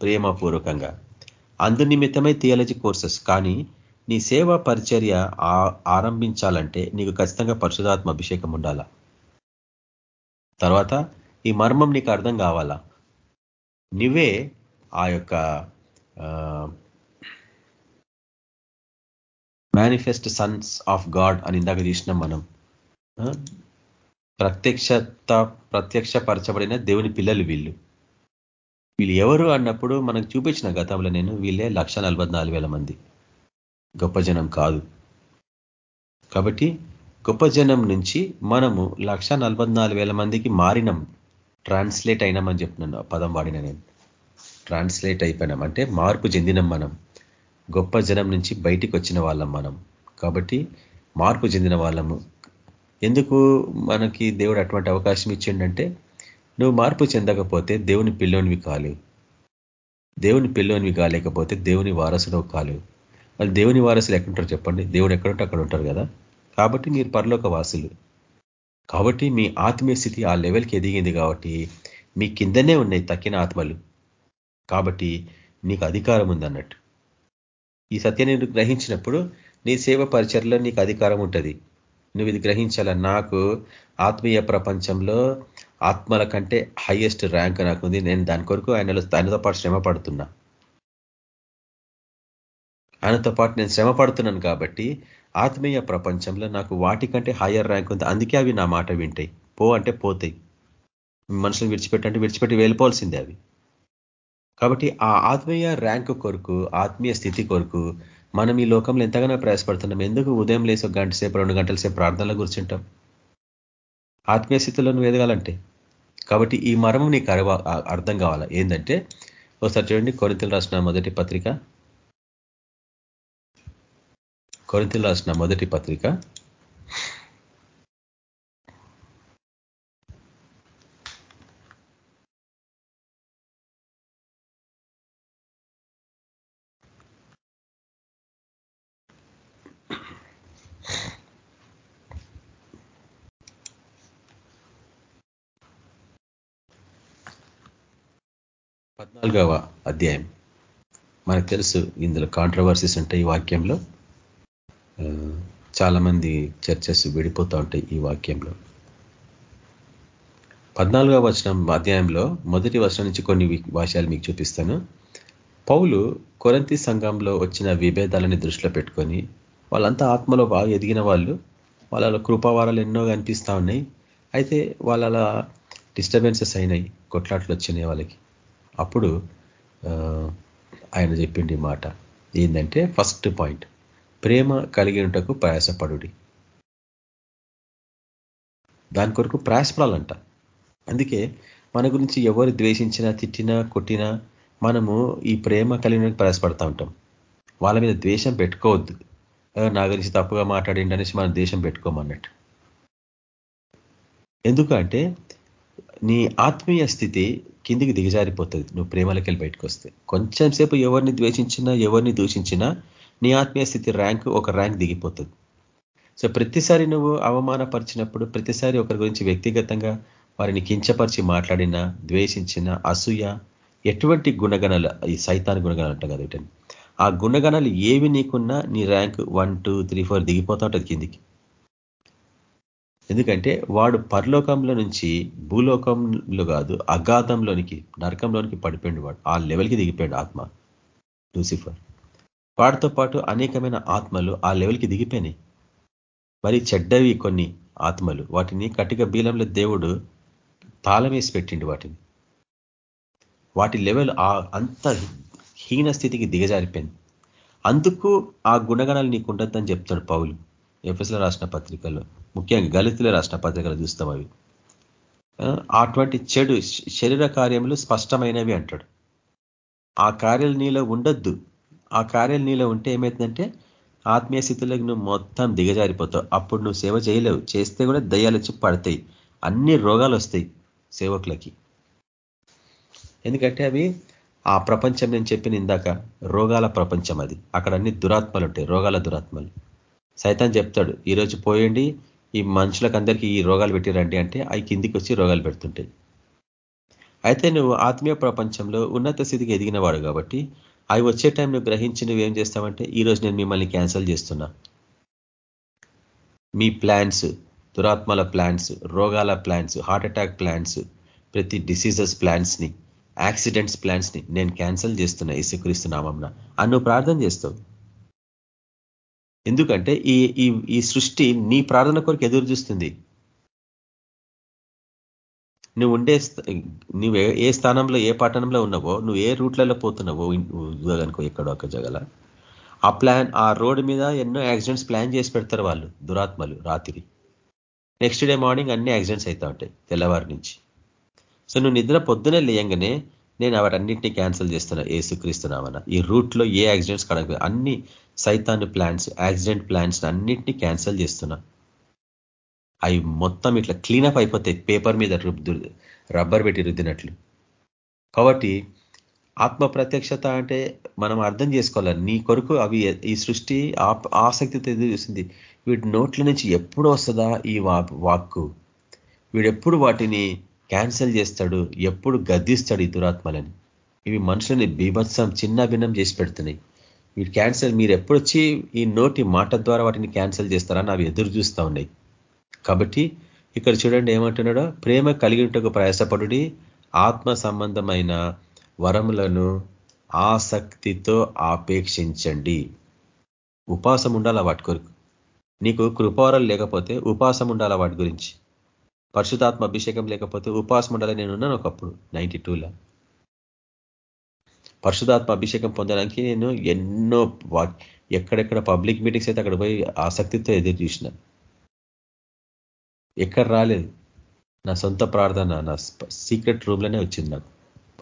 ప్రేమపూర్వకంగా. అందు నిమిత్తమై థియాలజీ కోర్సెస్ కానీ నీ సేవా పరిచర్య ఆరంభించాలంటే నీకు ఖచ్చితంగా పరిశుధాత్మ అభిషేకం ఉండాల? తర్వాత ఈ మర్మం నీకు అర్థం కావాలా? నువ్వే ఆ యొక్క మేనిఫెస్ట్ సన్స్ ఆఫ్ గాడ్ అని ఇందాక చూసినాం మనం. ప్రత్యక్షత ప్రత్యక్షపరచబడిన దేవుని పిల్లలు వీళ్ళు. వీళ్ళు ఎవరు అన్నప్పుడు మనకు చూపించిన గతంలో నేను వీళ్ళే లక్ష మంది. గొప్ప జనం కాదు. కాబట్టి గొప్ప జనం నుంచి మనము లక్ష మందికి మారినాం. ట్రాన్స్లేట్ అయినామని చెప్తున్నాను పదం వాడిన నేను. ట్రాన్స్లేట్ అయిపోయినాం. అంటే మార్పు చెందినం మనం. గొప్ప జనం నుంచి బయటికి వచ్చిన వాళ్ళం మనం. కాబట్టి మార్పు చెందిన వాళ్ళము. ఎందుకు మనకి దేవుడు అటువంటి అవకాశం ఇచ్చిండంటే నువ్వు మార్పు చెందకపోతే దేవుని పిల్లోనివి కాలేవు దేవుని పిల్లోనివి కాలేకపోతే దేవుని వారసుడు కాలేవు వాళ్ళు దేవుని వారసులు ఎక్కడుంటారు చెప్పండి. దేవుడు ఎక్కడుంటే అక్కడ ఉంటారు కదా. కాబట్టి మీరు పరలోక వాసులు. కాబట్టి మీ ఆత్మీయ స్థితి ఆ లెవెల్కి ఎదిగింది కాబట్టి మీ కిందనే ఉన్నాయి తక్కిన ఆత్మలు. కాబట్టి నీకు అధికారం ఉందన్నట్టు. ఈ సత్యాన్ని గ్రహించినప్పుడు నీ సేవ పరిచయలో నీకు అధికారం ఉంటుంది. నువ్వు ఇది గ్రహించాల? నాకు ఆత్మీయ ప్రపంచంలో ఆత్మల కంటే హైయెస్ట్ ర్యాంక్ నాకుంది. నేను దాని కొరకు ఆయనలో ఆయనతో పాటు శ్రమ పడుతున్నా. ఆయనతో పాటు నేను శ్రమ పడుతున్నాను కాబట్టి ఆత్మీయ ప్రపంచంలో నాకు వాటికంటే హయ్యర్ ర్యాంక్ ఉంది. అందుకే అవి నా మాట వింటాయి. పో అంటే పోతాయి. మనుషులు విడిచిపెట్టంటే విడిచిపెట్టి వెళ్ళిపోవాల్సిందే అవి. కాబట్టి ఆ ఆత్మీయ ర్యాంక్ కొరకు ఆత్మీయ స్థితి కొరకు మనం ఈ లోకంలో ఎంతగానో ప్రయాసపడుతున్నాం. ఎందుకు ఉదయం లేసి ఒక గంట సేపు రెండు గంటల సేపు ప్రార్థనలో కూర్చుంటాం ఆత్మీయ స్థితిలో నువ్వు ఎదగాలంటే కాబట్టి ఈ మర్మం నీకు అర్థం కావాలా? ఏంటంటే ఒకసారి చూడండి కొరింతలు రాసిన మొదటి పత్రిక. కొరింతలు రాసిన మొదటి పత్రిక. నాలుగవ అధ్యాయం. మనకు తెలుసు ఇందులో కాంట్రవర్సీస్ ఉంటాయి ఈ వాక్యంలో. చాలామంది చర్చస్ విడిపోతూ ఉంటాయి ఈ వాక్యంలో. పద్నాలుగవ వచనం అధ్యాయంలో మొదటి వచనం నుంచి కొన్ని వాక్యాలు మీకు చూపిస్తాను. పౌలు కొరంతి సంఘంలో వచ్చిన విభేదాలని దృష్టిలో పెట్టుకొని వాళ్ళంతా ఆత్మలో బాగా ఎదిగిన వాళ్ళు. వాళ్ళ కృపావారాలు ఎన్నో కనిపిస్తూ ఉన్నాయి. అయితే వాళ్ళ డిస్టర్బెన్సెస్ అయినాయి కొట్లాట్లు వచ్చినాయి వాళ్ళకి. అప్పుడు ఆయన చెప్పిండి మాట. ఏంటంటే ఫస్ట్ పాయింట్ ప్రేమ కలిగినటకు ప్రయాసపడుడి. దాని కొరకు ప్రయాసపడాలంట. అందుకే మన గురించి ఎవరు ద్వేషించినా తిట్టినా కొట్టినా మనము ఈ ప్రేమ కలిగిన ప్రయాసపడతా ఉంటాం. వాళ్ళ మీద ద్వేషం పెట్టుకోవద్దు. నా గురించి తప్పుగా మాట్లాడండి అనేసి మనం ద్వేషం పెట్టుకోమన్నట్టు. ఎందుకంటే నీ ఆత్మీయ స్థితి కిందికి దిగజారిపోతుంది. నువ్వు ప్రేమలకెళ్ళి బయటకు వస్తే కొంచెం సేపు ఎవరిని ద్వేషించినా ఎవరిని దూషించినా నీ ఆత్మీయ స్థితి ర్యాంక్ ఒక ర్యాంక్ దిగిపోతుంది. సో ప్రతిసారి నువ్వు అవమానపరిచినప్పుడు ప్రతిసారి ఒకరి గురించి వ్యక్తిగతంగా వారిని కించపరిచి మాట్లాడినా ద్వేషించిన అసూయ ఎటువంటి గుణగణాలు ఈ సైతాన్ గుణగణాలు అంటాం కదా వీటిని ఆ గుణగణాలు ఏవి నీకున్నా నీ rank one two three four దిగిపోతా ఉంటుంది కిందికి. ఎందుకంటే వాడు పరలోకంలో నుంచి భూలోకంలో కాదు అగాధంలోనికి నరకంలోనికి పడిపోయింది వాడు. ఆ లెవెల్కి దిగిపోయాడు ఆత్మ లూసిఫర్. వాడితో పాటు అనేకమైన ఆత్మలు ఆ లెవెల్కి దిగిపోయినాయి. మరి చెడ్డవి కొన్ని ఆత్మలు వాటిని కటిక బీలంలో దేవుడు తాళం వేసి పెట్టిండు వాటిని. వాటి లెవెల్ ఆ అంత హీన స్థితికి దిగజారిపోయింది. అందుకు ఆ గుణగణాలు నీకు ఉండద్దని చెప్తాడు పౌలు ఎఫ్ఎస్లో రాసిన పత్రికలో. ముఖ్యంగా గలితుల రాష్ట్ర పత్రికలు చూస్తాం అవి. అటువంటి చెడు శరీర కార్యములు స్పష్టమైనవి అంటాడు. ఆ కార్యాలు నీలో ఉండొద్దు. ఆ కార్యాలు నీలో ఉంటే ఏమవుతుందంటే ఆత్మీయ స్థితిలోకి నువ్వు మొత్తం దిగజారిపోతావు. అప్పుడు నువ్వు సేవ చేయలేవు. చేస్తే కూడా దయ్యాలు వచ్చి పడతాయి. అన్ని రోగాలు వస్తాయి సేవకులకి. ఎందుకంటే అవి ఆ ప్రపంచం నేను చెప్పిన ఇందాక రోగాల ప్రపంచం అది. అక్కడ అన్ని దురాత్మలు ఉంటాయి. రోగాల దురాత్మలు. సైతాన్ చెప్తాడు ఈరోజు పోయండి ఈ మనుషులకు అందరికీ ఈ రోగాలు పెట్టిరండి అంటే అవి కిందికి వచ్చి రోగాలు పెడుతుంటాయి. అయితే నువ్వు ఆత్మీయ ప్రపంచంలో ఉన్నత స్థితికి ఎదిగినవాడు కాబట్టి అవి వచ్చే టైం నువ్వు గ్రహించి నువ్వేం చేస్తావంటే ఈరోజు నేను మిమ్మల్ని క్యాన్సిల్ చేస్తున్నా. మీ ప్లాన్స్ దురాత్మల ప్లాన్స్ రోగాల ప్లాన్స్ హార్ట్ అటాక్ ప్లాన్స్ ప్రతి డిసీజెస్ ప్లాన్స్ని యాక్సిడెంట్స్ ప్లాన్స్ని నేను క్యాన్సిల్ చేస్తున్నా ఇసుక్రీస్తున్నామన్నా అని నువ్వు ప్రార్థన చేస్తావు. ఎందుకంటే ఈ ఈ సృష్టి నీ ప్రార్థన కొరకు ఎదురు చూస్తుంది. నువ్వు ఉండే నువ్వు ఏ స్థానంలో ఏ పట్టణంలో ఉన్నావో నువ్వు ఏ రూట్లలో పోతున్నావో ఉద్యోగానికో ఎక్కడో ఒక జగల. ఆ ప్లాన్ ఆ రోడ్డు మీద ఎన్నో యాక్సిడెంట్స్ ప్లాన్ చేసి పెడతారు వాళ్ళు దురాత్మలు రాత్రి. నెక్స్ట్ డే మార్నింగ్ అన్ని యాక్సిడెంట్స్ అవుతా ఉంటాయి తెల్లవారి నుంచి. సో నువ్వు నిద్ర పొద్దునే లేయంగానే నేను వాటన్నింటినీ క్యాన్సిల్ చేస్తున్నా ఏసుక్రీస్తున్నామన్న ఈ రూట్లో ఏ యాక్సిడెంట్స్ కడగ అన్ని సైతాన్ ప్లాన్స్ యాక్సిడెంట్ ప్లాన్స్ అన్నింటినీ క్యాన్సిల్ చేస్తున్నా. అవి మొత్తం ఇట్లా క్లీనప్ అయిపోతాయి పేపర్ మీద రబ్బర్ పెట్టి రుద్దినట్లు. కాబట్టి ఆత్మ ప్రత్యక్షత అంటే మనం అర్థం చేసుకోవాలి? నీ కొరకు అవి ఈ సృష్టి ఆసక్తితో ఎదురు చూసింది. వీటి నోట్ల నుంచి ఎప్పుడు వస్తుందా ఈ వాక్కు? వీడెప్పుడు వాటిని క్యాన్సిల్ చేస్తాడు? ఎప్పుడు గద్దిస్తాడు ఈ దురాత్మలని? ఇవి మనుషులని బీభత్సం చిన్న భిన్నం చేసి పెడుతున్నాయి. మీరు క్యాన్సిల్ మీరు ఎప్పుడొచ్చి ఈ నోటి మాట ద్వారా వాటిని క్యాన్సిల్ చేస్తారని అవి ఎదురు చూస్తూ ఉన్నాయి. కాబట్టి ఇక్కడ చూడండి ఏమంటున్నాడో ప్రేమ కలిగి ఉంటకు ప్రయాసపడుడి ఆత్మ సంబంధమైన వరములను ఆసక్తితో ఆపేక్షించండి. ఉపాసం ఉండాల వాటి కొరకు? నీకు కృపావరాలు లేకపోతే ఉపాసం ఉండాల వాటి గురించి? పరిశుధాత్మ అభిషేకం లేకపోతే ఉపాసం ఉండాలి నేను ఉన్నాను ఒకప్పుడు నైన్టీ టూలో. పరిశుధాత్మ అభిషేకం పొందడానికి నేను ఎన్నో ఎక్కడెక్కడ పబ్లిక్ మీటింగ్స్ అయితే అక్కడ పోయి ఆసక్తితో ఎదురు చూసిన. ఎక్కడ రాలేదు. నా సొంత ప్రార్థన నా సీక్రెట్ రూమ్లోనే వచ్చింది నాకు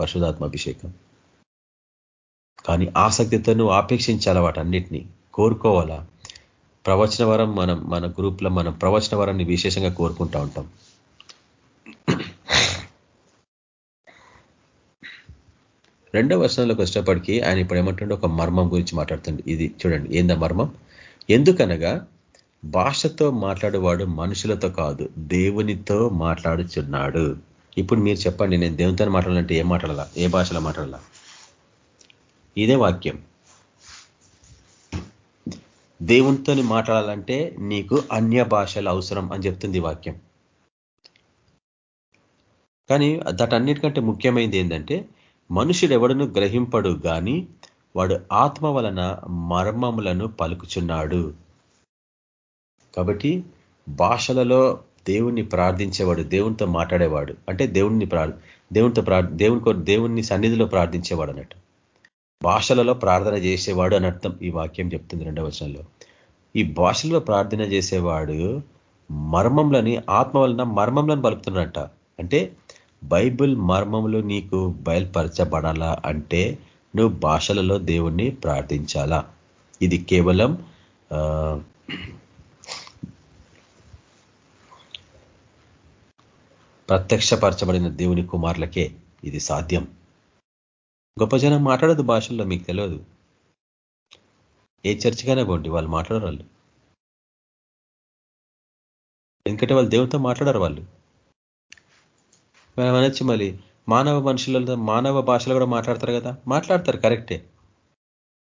పరిశుధాత్మ అభిషేకం. కానీ ఆసక్తితో నువ్వు ఆపేక్షించాల వాటన్నిటినీ కోరుకోవాలా? ప్రవచన వరం మనం మన గ్రూప్లో మనం ప్రవచన వరాన్ని విశేషంగా కోరుకుంటా ఉంటాం. రెండో వర్షంలోకి వచ్చినప్పటికీ ఆయన ఇప్పుడు ఏమంటుండే? ఒక మర్మం గురించి మాట్లాడుతుంది ఇది చూడండి. ఏందా మర్మం? ఎందుకనగా భాషతో మాట్లాడేవాడు మనుషులతో కాదు దేవునితో మాట్లాడుచున్నాడు. ఇప్పుడు మీరు చెప్పండి నేను దేవునితో మాట్లాడాలంటే ఏం మాట్లాడాలా? ఏ భాషలో మాట్లాడాలా? ఇదే వాక్యం. దేవునితో మాట్లాడాలంటే నీకు అన్య భాషలు అవసరం అని చెప్తుంది వాక్యం. కానీ దాటన్నిటికంటే ముఖ్యమైనది ఏంటంటే మనుషుడు ఎవడును గ్రహింపడు గాని వాడు ఆత్మ వలన మర్మములను పలుకుచున్నాడు. కాబట్టి భాషలలో దేవుణ్ణి ప్రార్థించేవాడు దేవునితో మాట్లాడేవాడు అంటే దేవుణ్ణి దేవునితో దేవుని దేవుణ్ణి సన్నిధిలో ప్రార్థించేవాడు అన్నట్టు. భాషలలో ప్రార్థన చేసేవాడు అని అర్థం ఈ వాక్యం చెప్తుంది రెండవ వచనంలో. ఈ భాషలో ప్రార్థన చేసేవాడు మర్మంలని ఆత్మ వలన మర్మంలను పలుకుతున్నట్ట అంటే బైబిల్ మర్మములు నీకు బయల్పరచబడాలా అంటే నువ్వు భాషలలో దేవుణ్ణి ప్రార్థించాలా? ఇది కేవలం ప్రత్యక్షపరచబడిన దేవుని కుమారులకే ఇది సాధ్యం. గొప్ప జనం మాట్లాడదు భాషల్లో మీకు తెలియదు ఏ చర్చికైనా పోండి వాళ్ళు మాట్లాడరు వాళ్ళు. ఎందుకంటే వాళ్ళు దేవునితో మాట్లాడరు వాళ్ళు. మనం అనొచ్చు మళ్ళీ. మానవ మనుషులతో మానవ భాషలో కూడా మాట్లాడతారు కదా? మాట్లాడతారు కరెక్టే.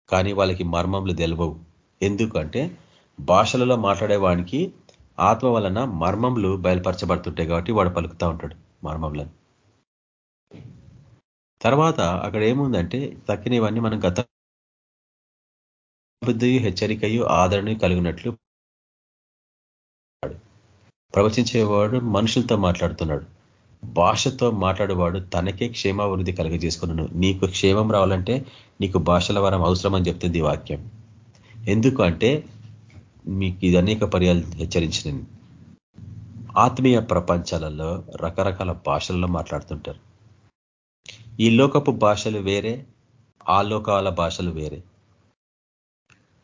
కానీ వాళ్ళకి మర్మములు తెలవవు. ఎందుకంటే భాషలలో మాట్లాడేవాడికి ఆత్మ వలన మర్మములు బయలుపరచబడుతుంటాయి కాబట్టి వాడు పలుకుతూ ఉంటాడు మర్మములను. తర్వాత అక్కడ ఏముందంటే తక్కినవన్నీ మనం గత బుద్ధి హెచ్చరికయు ఆదరణ కలిగినట్లు ప్రవచించేవాడు మనుషులతో మాట్లాడుతున్నాడు. భాషతో మాట్లాడేవాడు తనకే క్షేమాభివృద్ధి కలుగజేసుకున్నాను నీకు క్షేమం రావాలంటే నీకు భాషల వరం అవసరం అని చెప్తుంది వాక్యం. ఎందుకు అంటే మీకు ఇది అనేక పర్యాలు హెచ్చరించిన ఆత్మీయ ప్రపంచాలలో రకరకాల భాషల్లో మాట్లాడుతుంటారు. ఈ లోకపు భాషలు వేరే ఆ లోకాల భాషలు వేరే.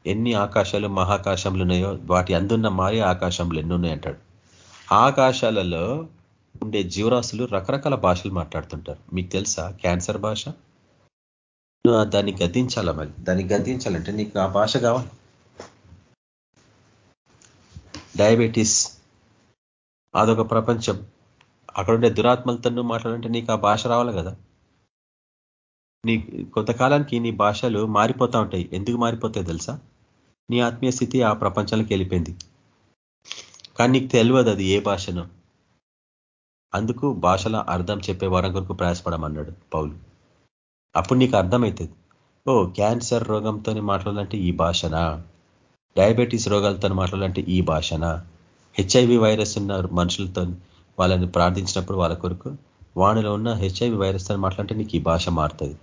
ఎన్ని ఆకాశాలు మహాకాశంలు ఉన్నాయో వాటి అందున్న మారి ఆకాశంలో ఎన్ని ఉన్నాయంటాడు ఆకాశాలలో ఉండే జీవరాశులు రకరకాల భాషలు మాట్లాడుతుంటారు. మీకు తెలుసా? క్యాన్సర్ భాష? నువ్వు దాన్ని గద్దించాలా మరి? దాన్ని గద్దించాలంటే నీకు ఆ భాష కావాలి. డయాబెటీస్ అదొక ప్రపంచం. అక్కడుండే దురాత్మలతో నువ్వు మాట్లాడంటే నీకు ఆ భాష రావాలి కదా. నీ కొంతకాలానికి నీ భాషలు మారిపోతూ ఉంటాయి. ఎందుకు మారిపోతాయి తెలుసా? నీ ఆత్మీయ స్థితి ఆ ప్రపంచానికి వెళ్ళిపోయింది. కానీ నీకు తెలియదు అది ఏ భాషనో. అందుకు భాషల అర్థం చెప్పే వారం కొరకు ప్రయాసపడమన్నాడు పౌలు. అప్పుడు నీకు అర్థమవుతుంది ఓ క్యాన్సర్ రోగంతో మాట్లాడాలంటే ఈ భాషనా? డయాబెటీస్ రోగాలతో మాట్లాడాలంటే ఈ భాషనా? హెచ్ఐవి వైరస్ ఉన్న మనుషులతో వాళ్ళని ప్రార్థించినప్పుడు వాళ్ళ కొరకు వాణిలో ఉన్న హెచ్ఐవి వైరస్తో మాట్లాడితే నీకు ఈ భాష మారుతుంది.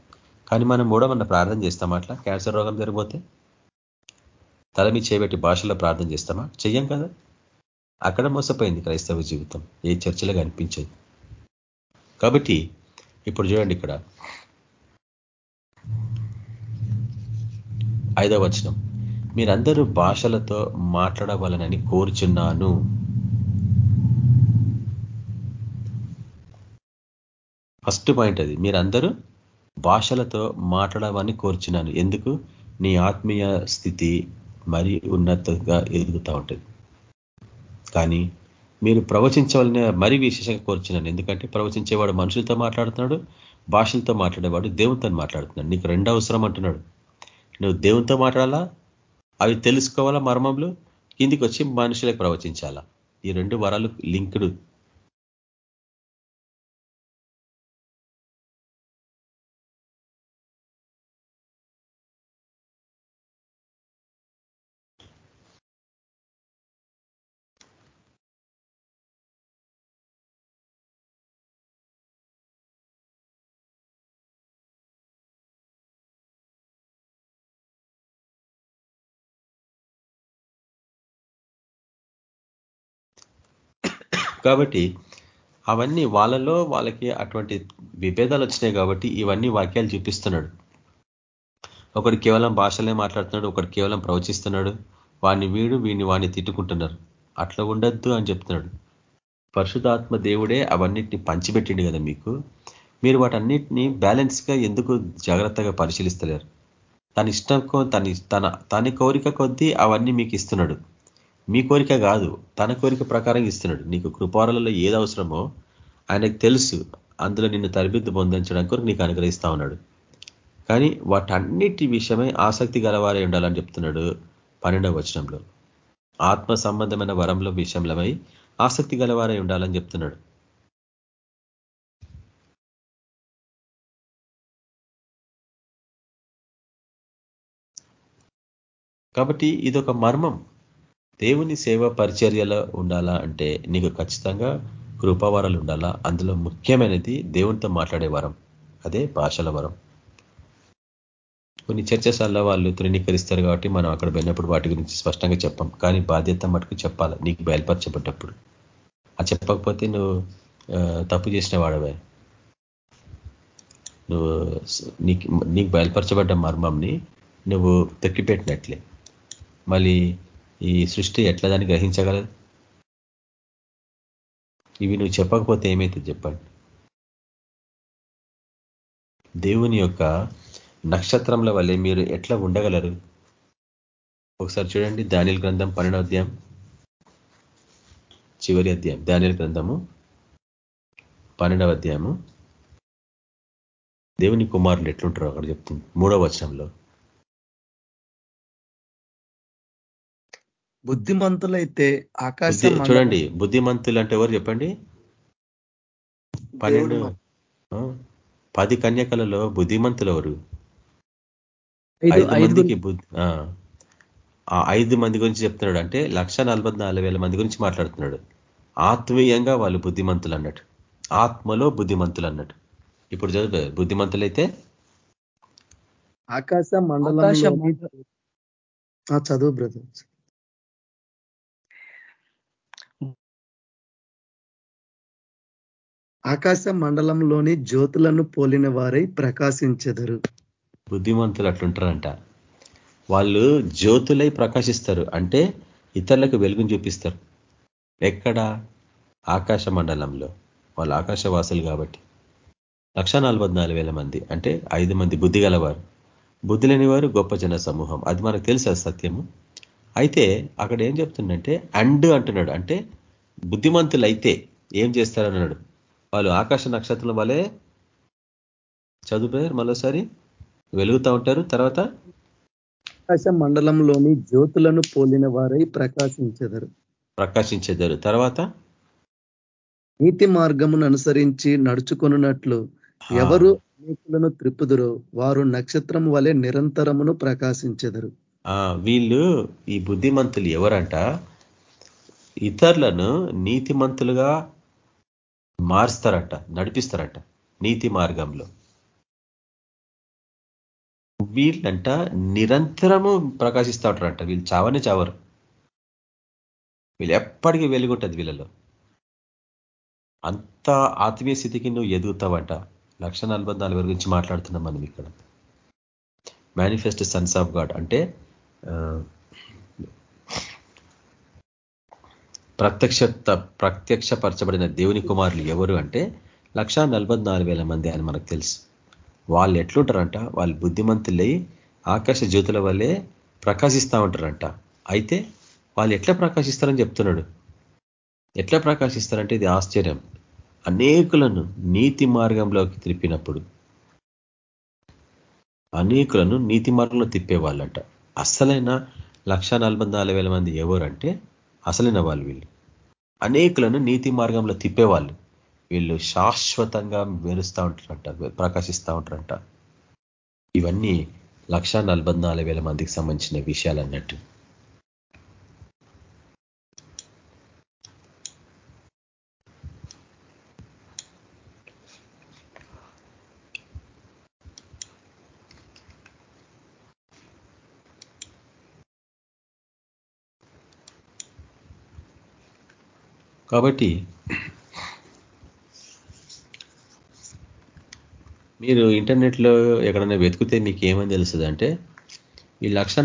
కానీ మనం కూడా మన ప్రార్థన చేస్తాం అట్లా? క్యాన్సర్ రోగం జరిగిపోతే? తల మీ చేయబెట్టి భాషలో ప్రార్థన చేస్తామా? చెయ్యం కదా. అక్కడ మోసపోయింది క్రైస్తవ జీవితం. ఏ చర్చలో కనిపించదు. కాబట్టి ఇప్పుడు చూడండి ఇక్కడ. ఐదవ వచనం. మీరందరూ భాషలతో మాట్లాడవాలనని కోరుచున్నాను. ఫస్ట్ పాయింట్ అది. మీరందరూ భాషలతో మాట్లాడవని కోరుచున్నాను. ఎందుకు? నీ ఆత్మీయ స్థితి మరీ ఉన్నతంగా ఎదుగుతూ ఉంటుంది. కానీ మీరు ప్రవచించవలనే మరీ విశేషంగా కోరుచున్నాను. ఎందుకంటే ప్రవచించేవాడు మనుషులతో మాట్లాడుతున్నాడు భాషలతో మాట్లాడేవాడు దేవునితో మాట్లాడుతున్నాడు. నీకు రెండు అవసరం అంటున్నాడు. నువ్వు దేవునితో మాట్లాడాలా? అవి తెలుసుకోవాలా మర్మంలో కిందికి వచ్చి మనుషులకు ప్రవచించాలా? ఈ రెండు వరాలు లింక్డ్ కాబట్టి అవన్నీ వాళ్ళలో వాళ్ళకి అటువంటి విభేదాలు వచ్చినాయి కాబట్టి ఇవన్నీ వాక్యాలు చూపిస్తున్నాడు. ఒకడు కేవలం భాషలే మాట్లాడుతున్నాడు ఒకడు కేవలం ప్రవచిస్తున్నాడు. వాడిని వీడు వీడిని వాడిని తిట్టుకుంటున్నారు. అట్లా ఉండద్దు అని చెప్తున్నాడు. పరిశుధాత్మ దేవుడే అవన్నిటిని పంచిపెట్టిండు కదా మీకు. మీరు వాటన్నిటిని బ్యాలెన్స్గా ఎందుకు జాగ్రత్తగా పరిశీలిస్తలేరు? తన ఇష్టం తన తన తన కోరిక కొద్దీ అవన్నీ మీకు ఇస్తున్నాడు. మీ కోరిక కాదు తన కోరిక ప్రకారం ఇస్తున్నాడు. నీకు కృపారలలో ఏది అవసరమో ఆయనకు తెలుసు. అందులో నిన్ను తరబిద్దు పొందించడానికి కొరకు నీకు అనుగ్రహిస్తా ఉన్నాడు. కానీ వాటన్నిటి విషయమై ఆసక్తి గలవారే ఉండాలని చెప్తున్నాడు పన్నెండవ వచనంలో. ఆత్మ సంబంధమైన వరంలో విషయంలమై ఆసక్తి గలవారే ఉండాలని చెప్తున్నాడు. కాబట్టి ఇదొక మర్మం. దేవుని సేవ పరిచర్యలో ఉండాలా అంటే నీకు ఖచ్చితంగా కృపావరాలు ఉండాలా? అందులో ముఖ్యమైనది దేవునితో మాట్లాడే వరం అదే భాషల వరం. కొన్ని చర్చసాల్లో వాళ్ళు తృణీకరిస్తారు కాబట్టి మనం అక్కడ వెళ్ళినప్పుడు వాటి గురించి స్పష్టంగా చెప్పాం. కానీ బాధ్యత మటుకు చెప్పాలి? నీకు బయలుపరచబడ్డప్పుడు. ఆ చెప్పకపోతే నువ్వు తప్పు చేసిన వాడవే. నువ్వు నీకు నీకు బయలుపరచబడ్డ మర్మంని నువ్వు తొక్కిపెట్టినట్లే. మళ్ళీ ఈ సృష్టి ఎట్లా దాన్ని గ్రహించగలదు? ఇవి నువ్వు చెప్పకపోతే ఏమైతే చెప్పండి? దేవుని యొక్క నక్షత్రంల వల్లే మీరు ఎట్లా ఉండగలరు? ఒకసారి చూడండి దానిల గ్రంథం పన్నెండో అధ్యాయం చివరి అధ్యాయం. దానిల గ్రంథము పన్నెండవ అధ్యాయము. దేవుని కుమారులు ఎట్లుంటారో అక్కడ చెప్తుంది. మూడవ వచనంలో. బుద్ధిమంతులైతే ఆకాశం చూడండి బుద్ధిమంతులు అంటే ఎవరు చెప్పండి? పన్నెండు పది కన్యకలలో బుద్ధిమంతులు ఎవరు? ఐదు మందికి ఆ. ఐదు మంది గురించి చెప్తున్నాడు. అంటే లక్ష మంది గురించి మాట్లాడుతున్నాడు. ఆత్మీయంగా వాళ్ళు బుద్ధిమంతులు అన్నట్టు. ఆత్మలో బుద్ధిమంతులు అన్నట్టు. ఇప్పుడు చదువు బుద్ధిమంతులైతే? ఆకాశ మండలం చదువు బ్రదర్. ఆకాశ మండలంలోని జ్యోతులను పోలిన వారై ప్రకాశించెదరు. బుద్ధిమంతులు అట్లుంటారంట. వాళ్ళు జ్యోతులై ప్రకాశిస్తారు. అంటే ఇతరులకు వెలుగుని చూపిస్తారు. ఎక్కడ? ఆకాశ మండలంలో. వాళ్ళు ఆకాశవాసులు కాబట్టి. లక్ష మంది. అంటే ఐదు మంది బుద్ధి గలవారు. బుద్ధి లేని వారు గొప్ప జన సమూహం. అది మనకు తెలుసు సత్యము. అయితే అక్కడ ఏం చెప్తుందంటే అండ్ అంటున్నాడు. అంటే బుద్ధిమంతులు అయితే ఏం చేస్తారన్నాడు వాళ్ళు ఆకాశ నక్షత్రం వలె చదువుపోయారు మరోసారి. వెలుగుతూ ఉంటారు. తర్వాత ఆకాశ మండలంలోని జ్యోతులను పోలిన వారై ప్రకాశించెదరు. ప్రకాశించేదారు. తర్వాత నీతి మార్గమును అనుసరించి నడుచుకొనున్నట్లు ఎవరు అనేకులను త్రిప్పుదురో వారు నక్షత్రం వలె నిరంతరమును ప్రకాశించెదరు. ఆ వీళ్ళు ఈ బుద్ధిమంతులు ఎవరంట? ఇతరులను నీతిమంతులుగా మారుస్తారట నడిపిస్తారంట నీతి మార్గంలో. వీళ్ళంట నిరంతరము ప్రకాశిస్తూ ఉంటారంట వీళ్ళు చావనే చావరు. వీళ్ళు ఎప్పటికీ వెలుగుంటుంది వీళ్ళలో. అంత ఆత్మీయ స్థితికి నువ్వు ఎదుగుతావంట. లక్ష గురించి మాట్లాడుతున్నాం మనం ఇక్కడ. మేనిఫెస్ట్ సన్స్ ఆఫ్ గాడ్ అంటే ప్రత్యక్షత ప్రత్యక్షపరచబడిన దేవుని కుమారులు ఎవరు అంటే లక్ష మంది అని మనకు తెలుసు. వాళ్ళు ఎట్లుంటారంట? వాళ్ళు బుద్ధిమంతులై ఆకాశ జ్యోతుల వల్లే ప్రకాశిస్తూ ఉంటారంట. అయితే వాళ్ళు ఎట్లా ప్రకాశిస్తారని చెప్తున్నాడు? ఎట్లా ప్రకాశిస్తారంటే ఇది ఆశ్చర్యం. అనేకులను నీతి మార్గంలోకి తిప్పినప్పుడు అనేకులను నీతి మార్గంలో తిప్పేవాళ్ళంట. అస్సలైన లక్ష మంది ఎవరంటే అసలైన వాళ్ళు వీళ్ళు. అనేకులను నీతి మార్గంలో తిప్పేవాళ్ళు వీళ్ళు. శాశ్వతంగా మెరుస్తూ ఉంటారంట ప్రకాశిస్తూ ఉంటారంట. ఇవన్నీ లక్ష మందికి సంబంధించిన విషయాలు అన్నట్టు. కాబట్టి మీరు ఇంటర్నెట్లో ఎక్కడైనా వెతికితే మీకు ఏమని తెలుస్తుంది అంటే ఈ లక్ష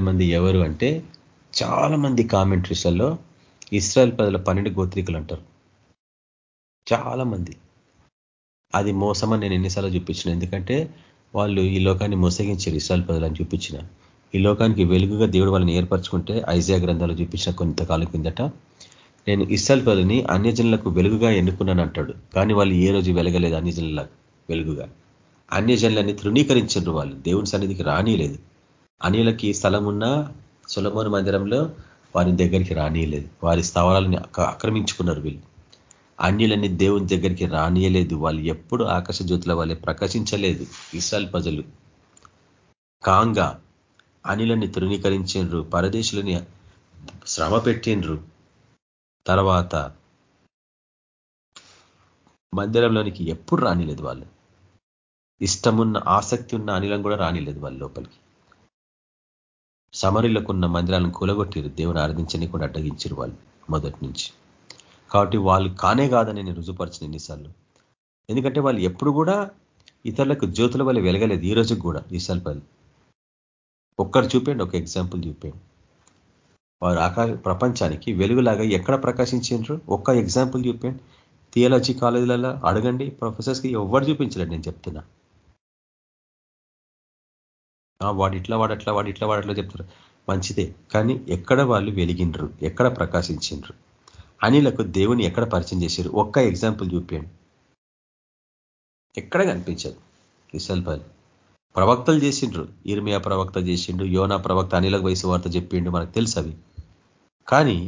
మంది ఎవరు అంటే చాలా మంది కామెంట్రీస్లలో ఇస్రాయల్ ప్రజల పన్నెండు గోత్రికలు అంటారు చాలా మంది అది మోసమని నేను ఎన్నిసార్లు చూపించిన. ఎందుకంటే వాళ్ళు ఈ లోకాన్ని మోసగించారు ఇస్రాయల్ ప్రజలని చూపించిన. ఈ లోకానికి వెలుగుగా దేవుడు వాళ్ళని ఏర్పరచుకుంటే ఐజియా గ్రంథాలు చూపించిన కొంతకాలం కిందట నేను ఇస్సల్ ప్రజలని అన్యజనులకు వెలుగుగా ఎన్నుకున్నాను అంటాడు కానీ వాళ్ళు ఏ రోజు వెలగలేదు అన్యజనుల వెలుగుగా. అన్యజనులని తృణీకరించారు వాళ్ళు. దేవుని సన్నిధికి రానియలేదు అనిలకి స్థలం ఉన్న సులభోన్ మందిరంలో వారి దగ్గరికి రానియలేదు వారి స్థావరాలని ఆక్రమించుకున్నారు వీళ్ళు. అన్యులని దేవుని దగ్గరికి రానియలేదు. వాళ్ళు ఎప్పుడు ఆకాశ జ్యోతుల వాళ్ళే ప్రకాశించలేదు. ఇస్రాయల్ ప్రజలు. కాంగా. అనిలని తృణీకరించు పరదేశులని శ్రమ పెట్టిండ్రు. తర్వాత మందిరంలోనికి ఎప్పుడు రానిలేదు వాళ్ళు. ఇష్టమున్న ఆసక్తి ఉన్న అనిలం కూడా రానిలేదు వాళ్ళ లోపలికి. సమరిలకు ఉన్న మందిరాలను కూలగొట్టిరు దేవుని ఆరాధించని కూడా అడ్డగించారు వాళ్ళు మొదటి నుంచి. కాబట్టి వాళ్ళు కానే కాదని నేను రుజుపరిచిన ఎన్నిసార్లు. ఎందుకంటే వాళ్ళు ఎప్పుడు కూడా ఇతరులకు జ్యోతుల వల్ల వెలగలేదు ఈ రోజుకి కూడా ఈసారి ఒక్కరు చూపండి ఒక ఎగ్జాంపుల్ చూపండి వారు ఆకాశ ప్రపంచానికి వెలుగులాగా ఎక్కడ ప్రకాశించారు ఒక్క ఎగ్జాంపుల్ చూపండి థియాలజీ కాలేజీలలో అడగండి. ప్రొఫెసర్స్కి ఎవరు చూపించలేదు నేను చెప్తున్నా. వాడు ఇట్లా వాడు అట్లా వాడు ఇట్లా వాడు అట్లా చెప్తారు. మంచిదే. కానీ ఎక్కడ వాళ్ళు వెలిగిండ్రు? ఎక్కడ ప్రకాశించిండ్రు? అనిలకు దేవుని ఎక్కడ పరిచయం చేశారు? ఒక్క ఎగ్జాంపుల్ చూపించండి ఎక్కడ కనిపించదు. విశల్పాలు ప్రవక్తలు చేసిండ్రు. ఇర్మియా ప్రవక్త చేసిండు యోనా ప్రవక్త అనిలకు వయసు వార్త చెప్పిండు మనకు తెలుసు అవి. కానీ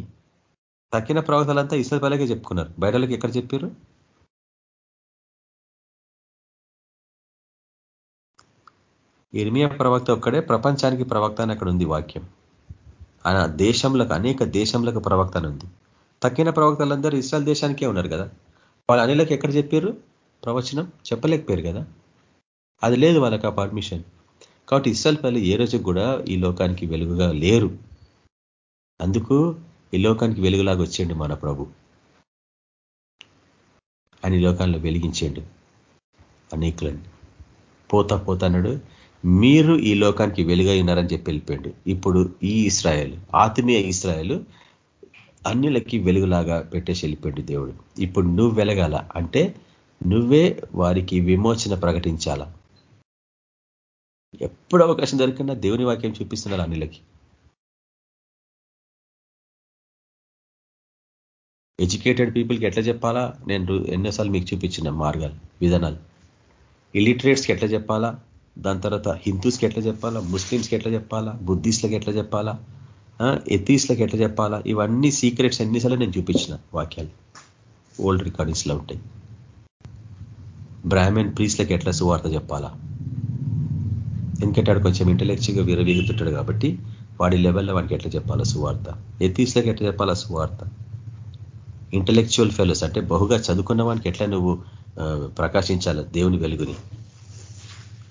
తక్కిన ప్రవక్తలంతా ఇసల్పలకే చెప్పుకున్నారు. బయటలకు ఎక్కడ చెప్పారు ఇర్మియా ప్రవక్త ఒక్కడే ప్రపంచానికి ప్రవక్త అని అక్కడ ఉంది వాక్యం. ఆ దేశంలకు అనేక దేశంలకు ప్రవక్త ఉంది. తక్కిన ప్రవక్తలందరూ ఇస్రాయల్ దేశానికే ఉన్నారు కదా. వాళ్ళు అనిలకు ఎక్కడ చెప్పారు ప్రవచనం చెప్పలేకపోయారు కదా. అది లేదు వాళ్ళకి ఆ పర్మిషన్ కాబట్టి ఇస్రాల్ పల్లె ఏ రోజు కూడా ఈ లోకానికి వెలుగుగా లేరు. అందుకు ఈ లోకానికి వెలుగులాగా వచ్చేయండి మన ప్రభు. అని లోకాల్లో వెలిగించేయండు. అనేకులని. పోతా పోతా అన్నాడు. మీరు ఈ లోకానికి వెలుగై ఉన్నారని చెప్పి వెళ్ళిపోయాడు. ఇప్పుడు ఈ ఇస్రాయల్ ఆత్మీయ ఇస్రాయల్ అన్యులకి వెలుగులాగా పెట్టేసి వెళ్ళిపోయాడు దేవుడు. ఇప్పుడు నువ్వు వెలగాల అంటే నువ్వే వారికి విమోచన ప్రకటించాలా? ఎప్పుడు అవకాశం దొరికినా దేవుని వాక్యం చూపిస్తున్నారు అనిలకి ఎడ్యుకేటెడ్ పీపుల్కి ఎట్లా చెప్పాలా? నేను ఎన్నోసార్లు మీకు చూపించిన మార్గాలు విధానాలు. ఇలిటరేట్స్కి ఎట్లా చెప్పాలా? దాని తర్వాత హిందూస్కి ఎట్లా చెప్పాలా? ముస్లిమ్స్కి ఎట్లా చెప్పాలా? బుద్ధిస్ట్లకి ఎట్లా చెప్పాలా? ఎథీస్లకి ఎట్లా చెప్పాలా? ఇవన్నీ సీక్రెట్స్ ఎన్నిసార్లు నేను చూపించిన వాక్యాలు. ఓల్డ్ రికార్డింగ్స్లో ఉంటాయి. బ్రాహ్మణ్ ప్రీస్లకి ఎట్లా సువార్త చెప్పాలా? ఎందుకంటే వాడు కొంచెం ఇంటలెక్చువల్గా విరవీగుతుంటాడు కాబట్టి వాడి లెవెల్లో వాడికి ఎట్లా చెప్పాలా సువార్త? ఎథీస్లకి ఎట్లా చెప్పాలా సువార్త? ఇంటలెక్చువల్ ఫెలోస్ అంటే బహుగా చదువుకున్న వానికి ఎట్లా నువ్వు ప్రకాశించాలి దేవుని వెలుగుని?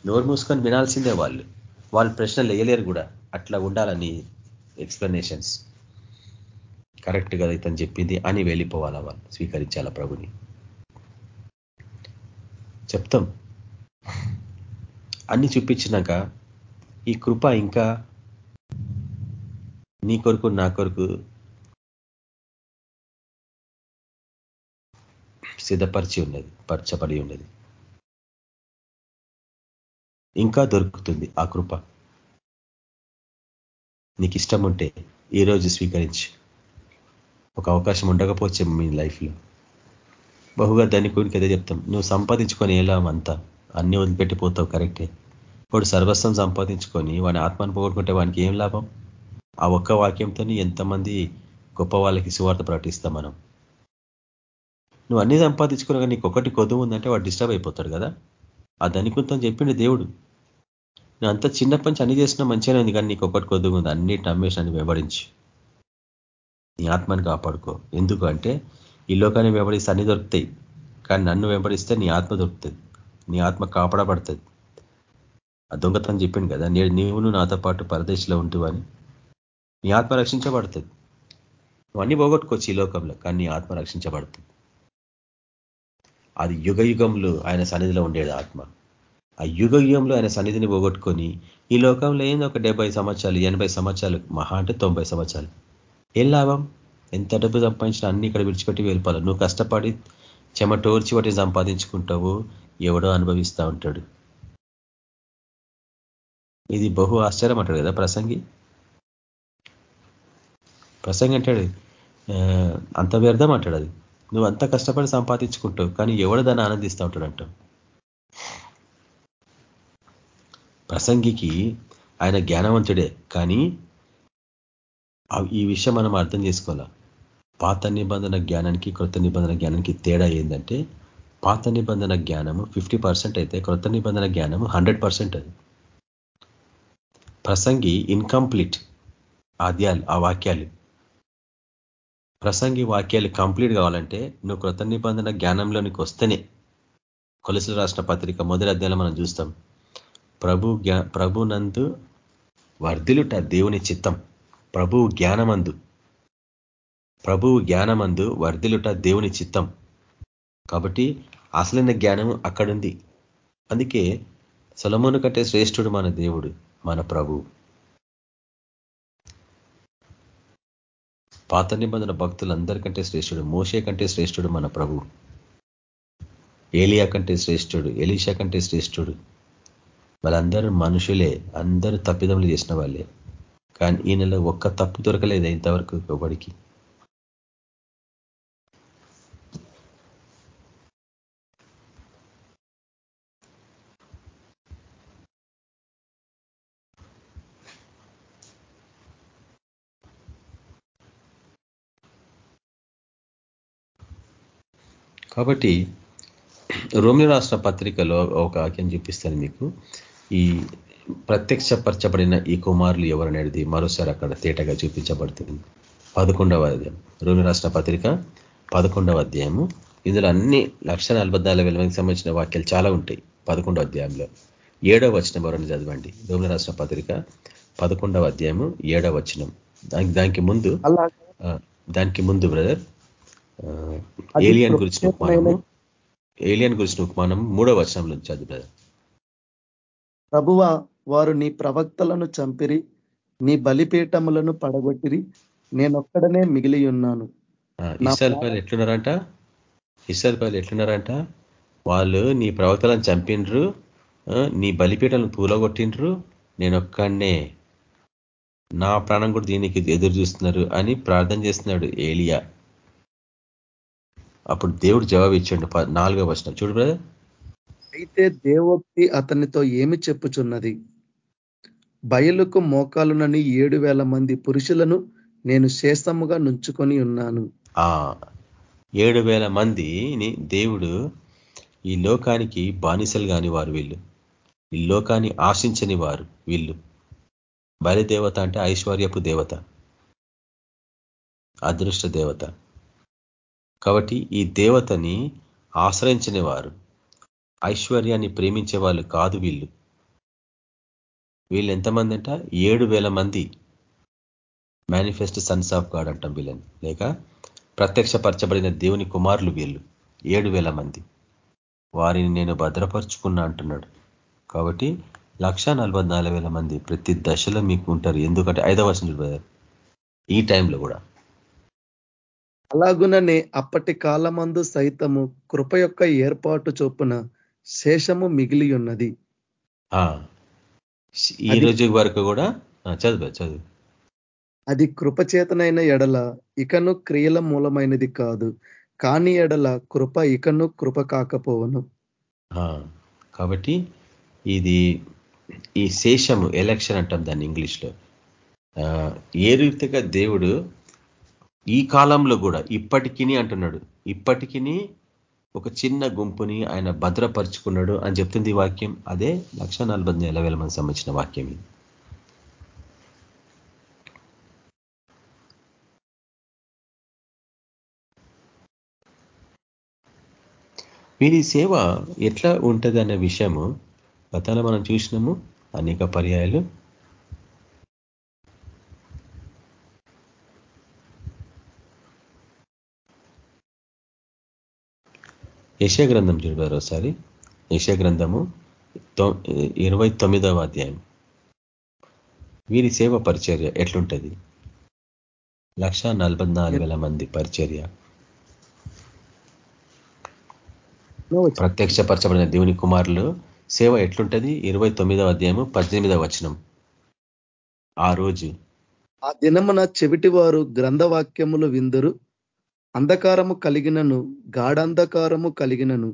నోరు మూసుకొని వినాల్సిందే వాళ్ళు. వాళ్ళు ప్రశ్నలు వేయలేరు కూడా. అట్లా ఉండాలని ఎక్స్ప్లెనేషన్స్ కరెక్ట్గా అయితే ఇతను చెప్పింది అని వెళ్ళిపోవాలా వాళ్ళు స్వీకరించాలా ప్రభుని? చెప్తాం. అన్ని చూపించినాక ఈ కృప ఇంకా నీ కొరకు నా కొరకు సిద్ధపరిచి ఉన్నది పరచబడి ఉన్నది. ఇంకా దొరుకుతుంది ఆ కృప. నీకు ఇష్టం ఉంటే ఈరోజు స్వీకరించి ఒక అవకాశం ఉండకపోవచ్చు మీ లైఫ్లో. బహుగా దాని గురించి అదే చెప్తాం నువ్వు సంపాదించుకొని ఎలా అంతా. అన్ని వదిలిపెట్టిపోతావు కరెక్టే. ఇప్పుడు సర్వస్వం సంపాదించుకొని వాని ఆత్మను పోగొట్టుకుంటే వానికి ఏం లాభం? ఆ ఒక్క వాక్యంతో ఎంతమంది గొప్ప వాళ్ళకి సువార్త ప్రకటిస్తాం మనం. నువ్వు అన్ని సంపాదించుకున్నా నీకు ఒకటి కొద్దు ఉందంటే వాడు డిస్టర్బ్ అయిపోతాడు కదా? ఆ ధనికుంతం చెప్పిండు దేవుడు. నువ్వు అంత చిన్నప్పటి నుంచి అన్ని చేసినా మంచిగానే ఉంది కానీ నీకు ఒకటి కొద్దు ఉంది అన్నిటి అమ్మేషాన్ని వెంబడించి. నీ ఆత్మని కాపాడుకో. ఎందుకు అంటే ఈ లోకాన్ని వెంబడిస్తే అన్ని దొరుకుతాయి కానీ నన్ను వెంబడిస్తే నీ ఆత్మ దొరుకుతుంది. నీ ఆత్మ కాపాడబడుతుంది. ఆ దొంగతనం చెప్పిండు కదా నేడు నీవును నాతో పాటు పరదేశంలో ఉంటువని నీ ఆత్మ రక్షించబడుతుంది. నువ్వు పోగొట్టుకోవచ్చు ఈ లోకంలో కానీ నీ ఆత్మ రక్షించబడుతుంది. అది యుగ యుగంలో ఆయన సన్నిధిలో ఉండేది ఆత్మ. ఆ యుగ యుగంలో ఆయన సన్నిధిని పోగొట్టుకొని ఈ లోకంలో ఏంది ఒక డెబ్బై సంవత్సరాలు ఎనభై సంవత్సరాలు మహా అంటే తొంభై సంవత్సరాలు. ఏం లాభం? ఎంత డబ్బు సంపాదించినా అన్ని ఇక్కడ విడిచిపెట్టి వెళ్ళిపోవాలి. నువ్వు కష్టపడి చెమటోర్చి వాటిని సంపాదించుకుంటావు. ఎవడో అనుభవిస్తూ ఉంటాడు. ఇది బహు ఆశ్చర్యం అంటాడు కదా ప్రసంగి? ప్రసంగి అంటాడు అంత వ్యర్థం అంటాడు అది. నువ్వు అంత కష్టపడి సంపాదించుకుంటావు కానీ ఎవడు దాన్ని ఆనందిస్తూ ఉంటాడు అంటావు? ప్రసంగికి ఆయన జ్ఞానవంతుడే కానీ ఈ విషయం మనం అర్థం చేసుకోవాలా? పాత నిబంధన జ్ఞానానికి కృత నిబంధన జ్ఞానానికి తేడా ఏంటంటే పాత నిబంధన జ్ఞానము ఫిఫ్టీ అయితే కొత్త నిబంధన జ్ఞానము హండ్రెడ్ అది. ప్రసంగి ఇన్కంప్లీట్ ఆద్యాలు ఆ వాక్యాలు. ప్రసంగి వాక్యాలు కంప్లీట్ కావాలంటే నువ్వు కృత నిబంధన జ్ఞానంలోనికి వస్తేనే కొలసలు రాసిన పత్రిక మొదటి అధ్యాయంలో మనం చూస్తాం. ప్రభు ప్రభునందు వర్ధిలుట దేవుని చిత్తం. ప్రభు జ్ఞానమందు. ప్రభువు జ్ఞానమందు వర్ధిలుట దేవుని చిత్తం. కాబట్టి అసలైన జ్ఞానం అక్కడుంది. అందుకే సొలమోను కంటే శ్రేష్ఠుడు మన దేవుడు మన ప్రభు. పాత నిబంధన భక్తులందరికంటే శ్రేష్ఠుడు మోషే కంటే శ్రేష్ఠుడు మన ప్రభు. ఏలియా కంటే శ్రేష్ఠుడు ఎలీషా కంటే శ్రేష్ఠుడు. వాళ్ళందరూ మనుషులే అందరూ తప్పిదములు చేసిన వాళ్ళే. కానీ ఈయనలో ఒక్క తప్పు దొరకలేదు ఇంతవరకు ఒకడికి కాబట్టి రోమి రాష్ట్ర పత్రికలో ఒక వాక్యం చూపిస్తాను మీకు. ఈ ప్రత్యక్షపరచబడిన ఈ కుమారులు ఎవరనేది మరోసారి అక్కడ తేటగా చూపించబడుతుంది. పదకొండవ అధ్యాయం. రోమి రాష్ట్ర పత్రిక పదకొండవ అధ్యాయము. ఇందులో అన్ని లక్ష సంబంధించిన వాక్యాలు చాలా ఉంటాయి. పదకొండవ అధ్యాయంలో. ఏడవ వచనం ఎవరని చదవండి. రోమి రాష్ట్ర పత్రిక పదకొండవ అధ్యాయము ఏడవ వచనం. దానికి దానికి ముందు దానికి ముందు బ్రదర్. ఏలియన్ గురించిన మనము ఏలియన్ గురించి ఉపమానం మూడో వచనంలో చదువు బ్రదర్. ప్రభువ వారు నీ ప్రవక్తలను చంపిరి నీ బలిపీఠములను పడగొట్టిరి నేనొక్కడనే మిగిలి ఉన్నాను. ఇస్రాయల్ ఎట్లున్నారంట? ఇస్రాయల్ ఎట్లున్నారంట? వాళ్ళు నీ ప్రవక్తలను చంపిండ్రు నీ బలిపీఠలను పూలగొట్టిండ్రు నేనొక్కడనే నా ప్రాణం కూడా దీనికి ఎదురు చూస్తున్నారు అని ప్రార్థన చేస్తున్నాడు ఏలియా. అప్పుడు దేవుడు జవాబు ఇచ్చాడు నాలుగో వచనం. చూడు బ్రదర్. అయితే దేవోక్తి అతనితో ఏమి చెప్పుచున్నది? బయలుకు మోకాలునని ఏడు వేల మంది పురుషులను నేను శేషముగా నుంచుకొని ఉన్నాను. ఆ ఏడు వేల మందిని దేవుడు ఈ లోకానికి బానిసలు కాని వారు వీళ్ళు. ఈ లోకాన్ని ఆశించని వారు వీళ్ళు. బలి దేవత అంటే ఐశ్వర్యపు దేవత. అదృష్ట దేవత. కాబట్టి ఈ దేవతని ఆశ్రయించని వారు ఐశ్వర్యాన్ని ప్రేమించే వాళ్ళు కాదు వీళ్ళు. వీళ్ళు ఎంతమంది అంట ఏడు మంది. మేనిఫెస్ట్ సన్స్ ఆఫ్ గాడ్ అంటాం వీళ్ళని. లేక ప్రత్యక్షపరచబడిన దేవుని కుమారులు వీళ్ళు. ఏడు మంది. వారిని నేను భద్రపరుచుకున్నా అంటున్నాడు. కాబట్టి లక్ష మంది ప్రతి దశలో మీకు ఉంటారు. ఎందుకంటే ఐదవ వర్షం ఈ టైంలో కూడా. అలాగుననే అప్పటి కాలమందు సైతము కృప యొక్క ఏర్పాటు చొప్పున శేషము మిగిలి ఉన్నది ఈ రోజు వరకు కూడా? చదువు చదువు. అది కృపచేతనైన ఎడల ఇకను క్రియల మూలమైనది కాదు కాని ఎడల కృప ఇకను కృప కాకపోవను. కాబట్టి ఇది ఈ శేషము ఎలక్షన్ అంటాం దాన్ని ఇంగ్లీష్లో. ఏ రీతిగా దేవుడు ఈ కాలంలో కూడా ఇప్పటికీ అంటున్నాడు. ఇప్పటికీ ఒక చిన్న గుంపుని ఆయన భద్రపరుచుకున్నాడు అని చెప్తుంది వాక్యం. అదే లక్ష వేల మంది సంబంధించిన వాక్యం ఇది. వీరి సేవ ఎట్లా ఉంటుంది అనే విషయము గతంలో మనం చూసినాము అనేక పర్యాయాలు గ్రంథం చూడారు ఒకసారి. గ్రంథము ఇరవై తొమ్మిదవ అధ్యాయం. వీరి సేవ పరిచర్య ఎట్లుంటది? లక్ష మంది పరిచర్య. ప్రత్యక్షపరచబడిన దేవుని కుమారులు సేవ ఎట్లుంటది? ఇరవై తొమ్మిదవ అధ్యాయము పద్దెనిమిదవ వచనం. ఆ రోజు ఆ దినమున చెవిటి వారు గ్రంథవాక్యములు విందురు. అంధకారము కలిగినను గాఢంధకారము కలిగినను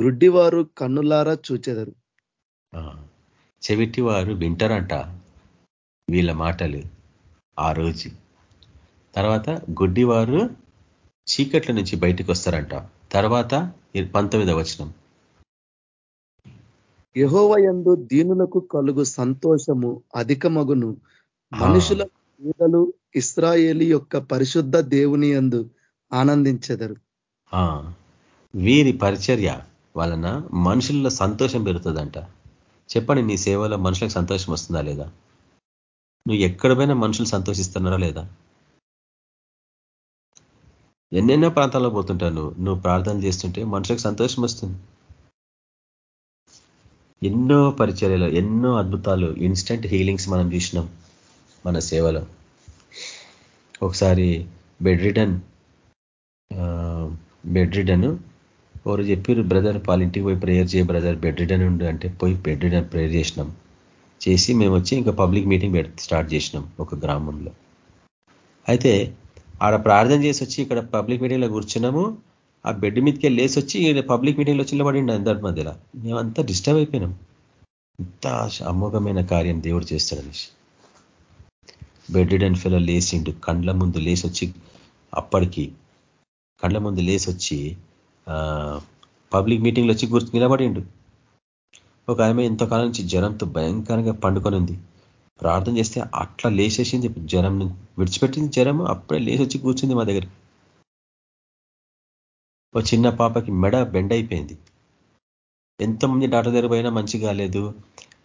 గ్రుడ్డివారు కన్నులారా చూచెదరు. చెవిటి వారు వింటారంట వీళ్ళ మాటలు ఆ రోజు. తర్వాత గుడ్డివారు చీకట్ల నుంచి బయటకు వస్తారంట తర్వాత పంతొమ్మిదవ వచనం. యహోవయందు దీనులకు కలుగు సంతోషము అధికమగును. మనుషుల ఇస్రాయేలి యొక్క పరిశుద్ధ దేవుని అందు ఆనందించెదరు. వీరి పరిచర్య వలన మనుషుల్లో సంతోషం పెరుగుతుందంట. చెప్పండి నీ సేవలో మనుషులకు సంతోషం వస్తుందా లేదా? నువ్వు ఎక్కడ పోయినా మనుషులు సంతోషిస్తున్నారా లేదా? ఎన్నెన్నో ప్రాంతాల్లో పోతుంటాను నువ్వు. నువ్వు ప్రార్థన చేస్తుంటే మనుషులకు సంతోషం వస్తుంది. ఎన్నో పరిచర్యలు ఎన్నో అద్భుతాలు ఇన్స్టెంట్ హీలింగ్స్ మనం చూసినాం మన సేవలో. ఒకసారి బెడ్ రిటర్న్ బెడ్ రిడన్ ఎవరు చెప్పారు బ్రదర్ పాలింటికి ఇంటికి పోయి ప్రేయర్ చేయ బ్రదర్ బెడ్ రిడన్ ఉండు అంటే పోయి బెడ్ రిడన్ ప్రేయర్ చేసినాం. చేసి మేము వచ్చి ఇంకా పబ్లిక్ మీటింగ్ స్టార్ట్ చేసినాం ఒక గ్రామంలో. అయితే ఆడ ప్రార్థన చేసి వచ్చి ఇక్కడ పబ్లిక్ మీటింగ్లో కూర్చున్నాము. ఆ బెడ్ మీదకి లేసి వచ్చి పబ్లిక్ మీటింగ్లో చిల్లబడిండి అందరి మధ్యలో. మేమంతా డిస్టర్బ్ అయిపోయినాం. ఇంత అమోఘమైన కార్యం దేవుడు చేస్తాడని బెడ్ రిడన్ ఫెలో లేచిండు. కండ్ల ముందు లేసి వచ్చి అప్పటికి కళ్ళ ముందు లేసొచ్చి వచ్చి పబ్లిక్ మీటింగ్లో వచ్చి గుర్తు నిలబడిండు. ఒక ఆమె ఎంతకాలం నుంచి జ్వరంతో భయంకరంగా పండుకొని ఉంది ప్రార్థన చేస్తే అట్లా లేచేసింది జ్వరం విడిచిపెట్టింది జ్వరం అప్పుడే లేచి వచ్చి కూర్చుంది మా దగ్గర. ఒక చిన్న పాపకి మెడ బెండ్ అయిపోయింది ఎంతమంది డాక్టర్ దగ్గర పోయినా మంచి కాలేదు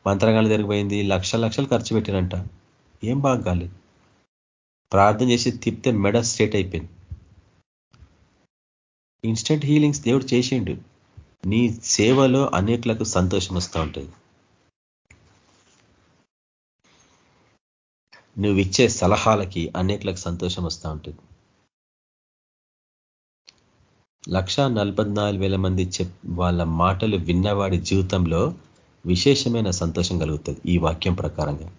మంత్రగాళ్ళ దగ్గర పోయింది లక్షల లక్షలు ఖర్చు పెట్టినంట ఏం బాగా కాలేదు. ప్రార్థన చేసి తిప్పితే మెడ స్ట్రేట్ అయిపోయింది. ఇన్స్టెంట్ హీలింగ్స్ దేవుడు చేసిండు. నీ సేవలో అనేకులకు సంతోషం వస్తూ ఉంటుంది. నువ్వు ఇచ్చే సలహాలకి అనేకులకు సంతోషం వస్తూ ఉంటుంది. లక్ష వేల మంది చెప్ వాళ్ళ మాటలు విన్నవాడి జీవితంలో విశేషమైన సంతోషం కలుగుతుంది ఈ వాక్యం ప్రకారంగా.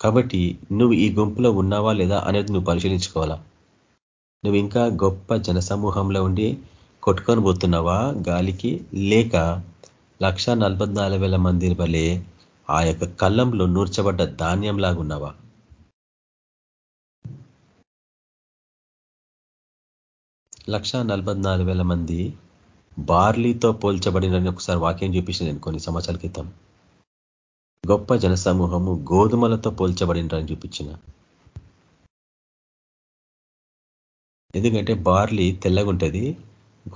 కాబట్టి నువ్వు ఈ గుంపులో ఉన్నావా లేదా అనేది నువ్వు పరిశీలించుకోవాలా? నువ్వు ఇంకా గొప్ప జనసమూహంలో ఉండి కొట్టుకొని పోతున్నావా గాలికి? లేక లక్ష మంది వలె ఆ యొక్క కళ్ళంలో నూర్చబడ్డ ధాన్యంలాగా ఉన్నావా? లక్ష మంది బార్లీతో పోల్చబడినని ఒకసారి వాక్యం చూపించిన నేను కొన్ని సంవత్సరాల క్రితం. గొప్ప జనసమూహము గోధుమలతో పోల్చబడినని చూపించిన. ఎందుకంటే బార్లీ తెల్లగుంటుంది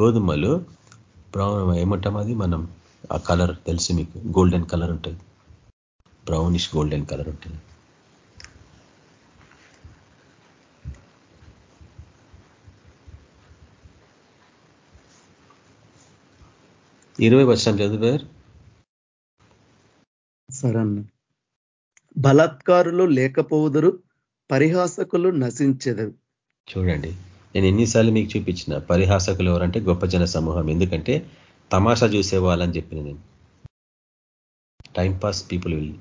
గోధుమలు బ్రౌన్ ఏమంటాం అది మనం? ఆ కలర్ తెలుసు మీకు గోల్డెన్ కలర్ ఉంటుంది. బ్రౌనిష్ గోల్డెన్ కలర్ ఉంటుంది. ఇరవై వర్షం చదివారు సరన్న బలాత్కారులు లేకపోదురు పరిహాసకులు నశించెదరు. చూడండి. నేను ఎన్నిసార్లు మీకు చూపించిన పరిహాసకులు ఎవరంటే గొప్ప జన సమూహం. ఎందుకంటే తమాషా చూసేవాళ్ళని చెప్పిన నేను. టైంపాస్ పీపుల్ వెళ్ళి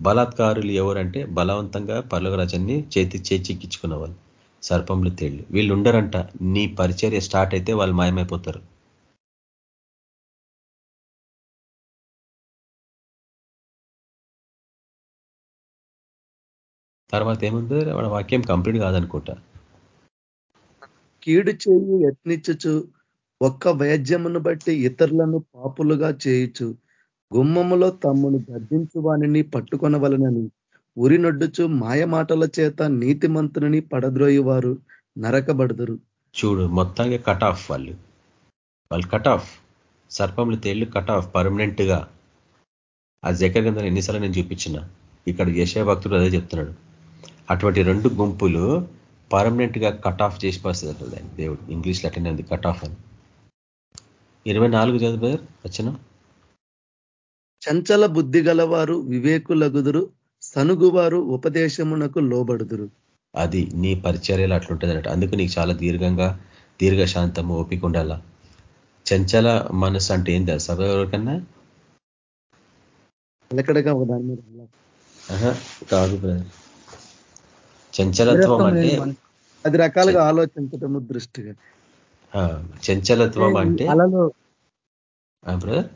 బలాత్కారులు ఎవరంటే బలవంతంగా పర్లవరాజన్ని చేతి చేచిక్కించుకున్న వాళ్ళు. సర్పంలు తేళ్ళు. వీళ్ళు ఉండరంట. నీ పరిచర్య స్టార్ట్ అయితే వాళ్ళు మాయమైపోతారు. తర్వాత ఏముంది? వాడు వాక్యం కంప్లీట్ కాదనుకుంటా. కీడు చేయు యత్నించుచు ఒక్క వైద్యమును బట్టి ఇతరులను పాపులుగా చేయుచు గుమ్మములో తమ్మును గర్జించు వాణిని పట్టుకొనవలనని ఉరినొడ్డుచు మాయ మాటల చేత నీతిమంతుని పడద్రోయి వారు చూడు మొత్తంగా కట్ ఆఫ్ వాళ్ళు. వాళ్ళు కట్ ఆఫ్ సర్పములు తేళ్ళు కట్ ఆఫ్ పర్మనెంట్గా. ఆ జకర్ ఎన్నిసార్లు నేను చూపించిన. ఇక్కడ యశయ భక్తుడు అదే చెప్తున్నాడు. అటువంటి రెండు గుంపులు పర్మనెంట్గా కట్ ఆఫ్ చేసి పరుస్తుంది దేవుడు ఇంగ్లీష్లో అటెండ్ ఉంది కట్ ఆఫ్ అని. ఇరవై నాలుగు చదివారు వచ్చిన చంచల బుద్ధి గలవారు వివేకులగుదురు సనుగువారు ఉపదేశమునకు లోబడుదురు. అది నీ పరిచర్యలు అట్లుంటుంది అన్నట్టు అందుకు నీకు చాలా దీర్ఘంగా దీర్ఘశాంతము ఓపిక ఉండాల. చంచల మనసు అంటే ఏం తెలుసా ఎవరికన్నా? ఎక్కడగా ఒక దాని మీద కాదు చంచలత్వం అంటే అది రకాలుగా ఆలోచించటము దృష్టిగా. చంచలత్వం అంటే అలలో బ్రదర్?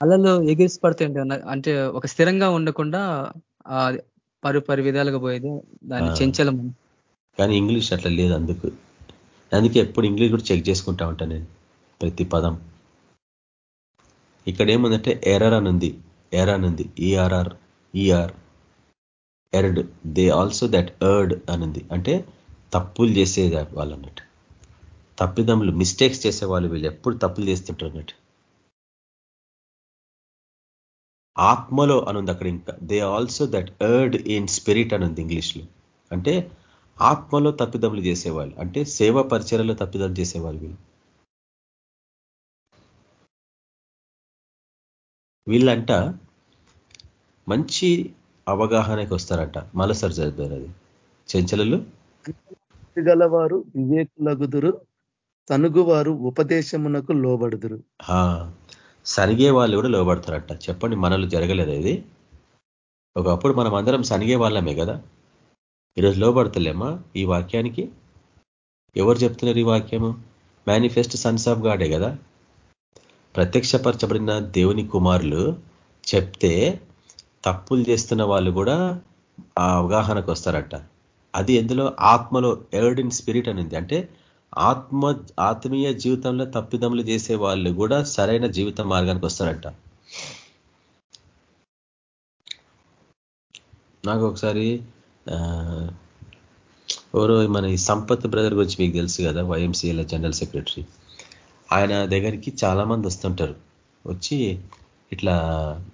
అలలో ఎగిరిసి పడుతుంటే అంటే ఒక స్థిరంగా ఉండకుండా పరు పరి విధాలుగా పోయేది దాని చెంచలం కానీ ఇంగ్లీష్ అట్లా లేదు అందుకు. అందుకే ఎప్పుడు ఇంగ్లీష్ కూడా చెక్ చేసుకుంటా ఉంటాను నేను ప్రతి పదం. ఇక్కడ ఏముందంటే ఎర్రర్ అనుంది ఎర్ అనుంది E R R E R erred they also that erred అనుంది. అంటే తప్పులు చేసే వాళ్ళు అన్నట్టు. తప్పిదములు మిస్టేక్స్ చేసే వాళ్ళు వీళ్ళు ఎప్పుడు తప్పులు చేస్తుంటారు అన్నట్టు. ఆత్మలో అనుంది అక్కడ ఇంకా. They also that erred in spirit అనుంది ఇంగ్లీష్లో. అంటే ఆత్మలో తప్పిదములు చేసేవాళ్ళు అంటే సేవా పరిచయలో తప్పిదములు చేసేవాళ్ళు వీళ్ళు. వీళ్ళంట మంచి అవగాహనకి వస్తారంట మలసరి చదివారు అది చెంచలలు? గలవారు వివేకులగుదురు తనుగువారు ఉపదేశమునకు లోబడుదురు. సనిగే వాళ్ళు కూడా లోబడతారట. చెప్పండి మనలో జరగలేదు ఇది? ఒకప్పుడు మనం అందరం సనిగే వాళ్ళమే కదా? ఈరోజు లోబడతలేమా ఈ వాక్యానికి? ఎవరు చెప్తున్నారు ఈ వాక్యము? మేనిఫెస్ట్ సన్స్ ఆఫ్ గాడే కదా? ప్రత్యక్షపరచబడిన దేవుని కుమారులు చెప్తే తప్పులు చేస్తున్న వాళ్ళు కూడా ఆ అవగాహనకు వస్తారట. అది ఎందులో? ఆత్మలో ఎర్డ్ ఇన్ స్పిరిట్ అనేది. అంటే ఆత్మ ఆత్మీయ జీవితంలో తప్పిదములు చేసే వాళ్ళు కూడా సరైన జీవిత మార్గానికి వస్తారంట. నాకు ఒకసారి ఎవరో మన ఈ సంపత్ బ్రదర్ గురించి మీకు తెలుసు కదా వైఎంసీఎల్ జనరల్ సెక్రటరీ ఆయన దగ్గరికి చాలా మంది వస్తుంటారు. వచ్చి ఇట్లా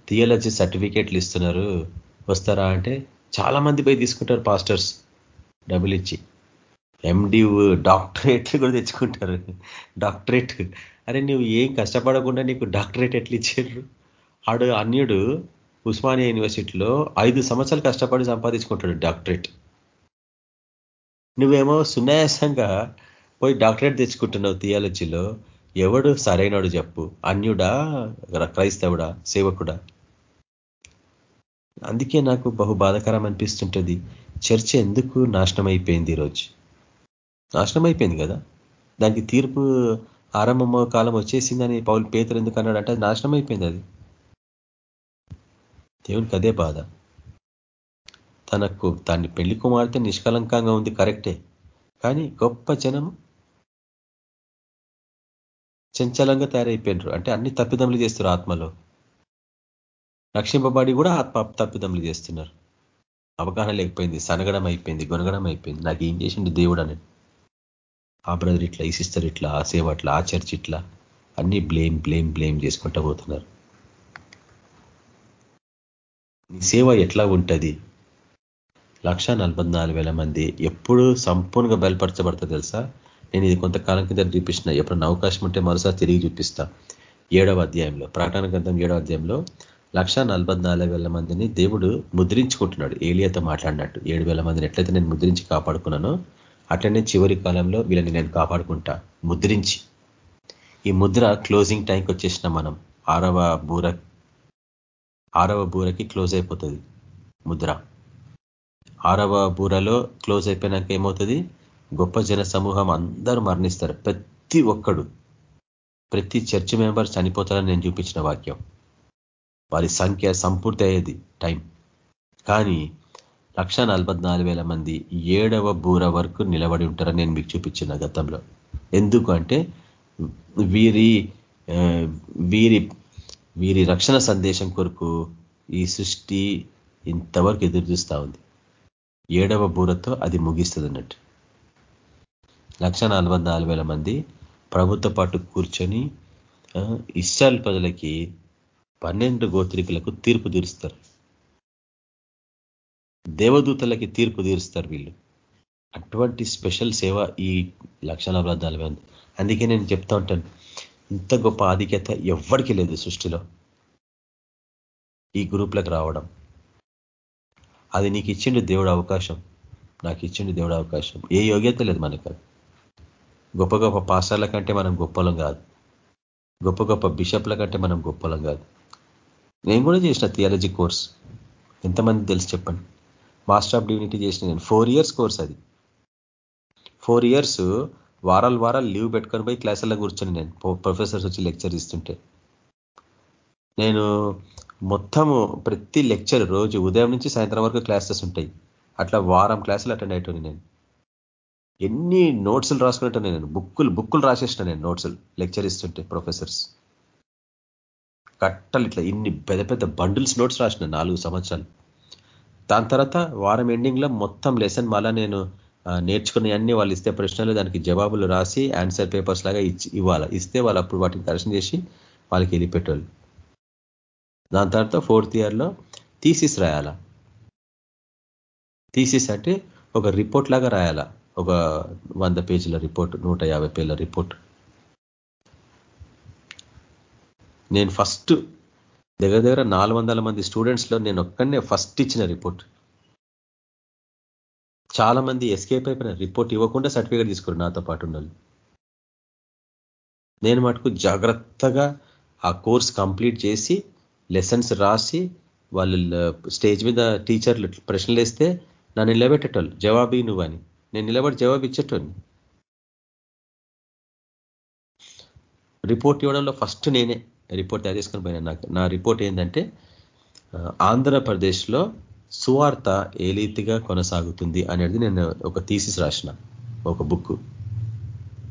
థియాలజీ సర్టిఫికేట్లు ఇస్తున్నారు. వస్తారా అంటే చాలా మంది పోయి తీసుకుంటారు పాస్టర్స్ డబ్బులు ఇచ్చి. ఎండి డాక్టరేట్ కూడా తెచ్చుకుంటారు. డాక్టరేట్. అరే నువ్వు ఏం కష్టపడకుండా నీకు డాక్టరేట్ ఎట్లు ఇచ్చారు? ఆడు అన్యుడు ఉస్మానియా యూనివర్సిటీలో ఐదు సంవత్సరాలు కష్టపడి సంపాదించుకుంటాడు డాక్టరేట్. నువ్వేమో సునాయాసంగా పోయి డాక్టరేట్ తెచ్చుకుంటున్నావు థియాలజీలో. ఎవడు సరైనడు చెప్పు. అన్యుడా క్రైస్తవుడా సేవకుడా? అందుకే నాకు బహు బాధకరం అనిపిస్తుంటుంది. చర్చ ఎందుకు నాశనం అయిపోయింది ఈరోజు? నాశనం అయిపోయింది కదా? దానికి తీర్పు ఆరంభమో కాలం వచ్చేసిందని పౌలు పేతులు ఎందుకు అన్నాడంటే అది నాశనం అయిపోయింది అది. దేవునికి అదే బాధ. తనకు దాన్ని పెళ్ళి కుమార్తె నిష్కలంకంగా ఉంది కరెక్టే. కానీ గొప్ప జనం చంచలంగా తయారైపోయినారు. అంటే అన్ని తప్పిదములు చేస్తారు ఆత్మలో. రక్షింపబడి కూడా ఆత్మ తప్పిదములు చేస్తున్నారు. అవగాహన లేకపోయింది సనగడం అయిపోయింది గొనగడం అయిపోయింది నాకు ఏం చేసిండు దేవుడు అని. ఆ బ్రదర్ ఇట్లా ఈ సిస్టర్ ఇట్లా ఆ సేవ అట్లా ఆ చర్చ్ ఇట్లా అన్ని బ్లేమ్ బ్లేమ్ బ్లేమ్ చేసుకుంటూ పోతున్నారు. నీ సేవ ఎట్లా ఉంటుంది? లక్ష మంది ఎప్పుడు సంపూర్ణంగా బయలుపరచబడతా తెలుసా? నేను ఇది కొంతకాలం కింద చూపించిన ఎప్పుడన్నా అవకాశం ఉంటే మరోసారి తిరిగి చూపిస్తా. ఏడవ అధ్యాయంలో ప్రకటన గ్రంథం ఏడవ అధ్యాయంలో లక్ష మందిని దేవుడు ముద్రించుకుంటున్నాడు. ఏలియాతో మాట్లాడినట్టు ఏడు మందిని ఎట్లయితే నేను ముద్రించి కాపాడుకున్నానో అట్లనే చివరి కాలంలో వీళ్ళని నేను కాపాడుకుంటా. ముద్రించి. ఈ ముద్ర క్లోజింగ్ టైంకి వచ్చేసిన మనం. ఆరవ బూర ఆరవ బూరకి క్లోజ్ అయిపోతుంది ముద్ర. ఆరవ బూరలో క్లోజ్ అయిపోయినాక ఏమవుతుంది? గొప్ప జన సమూహం అందరూ మరణిస్తారు. ప్రతి ఒక్కడు ప్రతి చర్చ్ మెంబర్ చనిపోతారని నేను చూపించిన వాక్యం. వారి సంఖ్య సంపూర్తి అయ్యేది టైం కానీ లక్ష మంది ఏడవ బూర వరకు నిలబడి ఉంటారని నేను మీకు చూపించిన గతంలో. ఎందుకు అంటే వీరి వీరి వీరి రక్షణ సందేశం కొరకు ఈ సృష్టి ఇంతవరకు ఎదురు చూస్తూ ఉంది. ఏడవ బూరతో అది ముగిస్తుంది అన్నట్టు. లక్ష మంది ప్రభుత్వ పాటు కూర్చొని ఇస్రాయల్ ప్రజలకి పన్నెండు గోత్రికులకు తీర్పు తీరుస్తారు. దేవదూతలకి తీర్పు తీరుస్తారు వీళ్ళు. అటువంటి స్పెషల్ సేవ ఈ లక్ష మంది. అందుకే నేను చెప్తా ఉంటాను ఇంత గొప్ప ఆధిక్యత ఎవ్వడికి లేదు సృష్టిలో. ఈ గ్రూప్లకు రావడం అది నీకు ఇచ్చిండు దేవుడు అవకాశం నాకు ఇచ్చిండు దేవుడు అవకాశం. ఏ యోగ్యత లేదు మనకు. గొప్ప గొప్ప పాస్టర్ల కంటే మనం గొప్పలం కాదు. గొప్ప గొప్ప బిషప్ల కంటే మనం గొప్పలం కాదు. నేను కూడా చేసిన థియాలజీ కోర్స్. ఎంతమంది తెలిసి చెప్పండి. మాస్టర్ ఆఫ్ డివినిటీ చేసిన నేను. ఫోర్ ఇయర్స్ కోర్స్ అది. ఫోర్ ఇయర్స్ వారాలు వారాలు లీవ్ పెట్టుకొని పోయి క్లాసుల్లో కూర్చొని నేను. ప్రొఫెసర్స్ వచ్చి లెక్చర్ ఇస్తుంటే. నేను మొత్తము ప్రతి లెక్చర్ రోజు ఉదయం నుంచి సాయంత్రం వరకు క్లాసెస్ ఉంటాయి. అట్లా వారం క్లాసులు అటెండ్ అయ్యేటోని నేను. ఎన్ని నోట్స్లు రాసుకున్నట్టు నేను బుక్కులు బుక్కులు రాసేసిన నేను నోట్స్లు లెక్చర్ ఇస్తుంటే ప్రొఫెసర్స్ కట్టలు ఇట్లా ఇన్ని పెద్ద పెద్ద బండిల్స్ నోట్స్ రాసిన నాలుగు సంవత్సరాలు. దాని తర్వాత వారం ఎండింగ్లో మొత్తం లెసన్ మళ్ళా నేను నేర్చుకునే అన్ని వాళ్ళు ఇస్తే ప్రశ్నలు దానికి జవాబులు రాసి ఆన్సర్ పేపర్స్ లాగా ఇచ్చి ఇవ్వాలి. ఇస్తే వాళ్ళు అప్పుడు వాటిని దర్శనం చేసి వాళ్ళకి వెళ్ళిపెట్టాలి దాని తర్వాత ఫోర్త్ ఇయర్లో థీసిస్ రాయాల. థీసిస్ అంటే ఒక రిపోర్ట్ లాగా రాయాలా. ఒక వంద పేజీల రిపోర్ట్ నూట యాభై పేజీల రిపోర్ట్. నేను ఫస్ట్ దగ్గర దగ్గర నాలుగు మంది స్టూడెంట్స్లో నేను ఒక్కనే ఫస్ట్ ఇచ్చిన రిపోర్ట్. చాలా మంది ఎస్కేప్ అయిపోయిన రిపోర్ట్ ఇవ్వకుండా సర్టిఫికేట్ తీసుకున్నారు నాతో పాటు ఉన్నది నేను మటుకు జాగ్రత్తగా ఆ కోర్స్ కంప్లీట్ చేసి లెసన్స్ రాసి వాళ్ళు స్టేజ్ మీద టీచర్లు ప్రశ్నలు వేస్తే నన్ను నిలబెట్టేటోళ్ళు జవాబీ నువ్వు అని. నేను నిలబడి జవాబు ఇచ్చేటోని రిపోర్ట్ ఇవ్వడంలో ఫస్ట్ నేనే రిపోర్ట్ తయారు చేసుకొని పోయినా. నాకు నా రిపోర్ట్ ఏంటంటే ఆంధ్రప్రదేశ్లో సువార్త ఏ రీతిగా కొనసాగుతుంది అనేది నేను ఒక థీసిస్ రాసిన ఒక book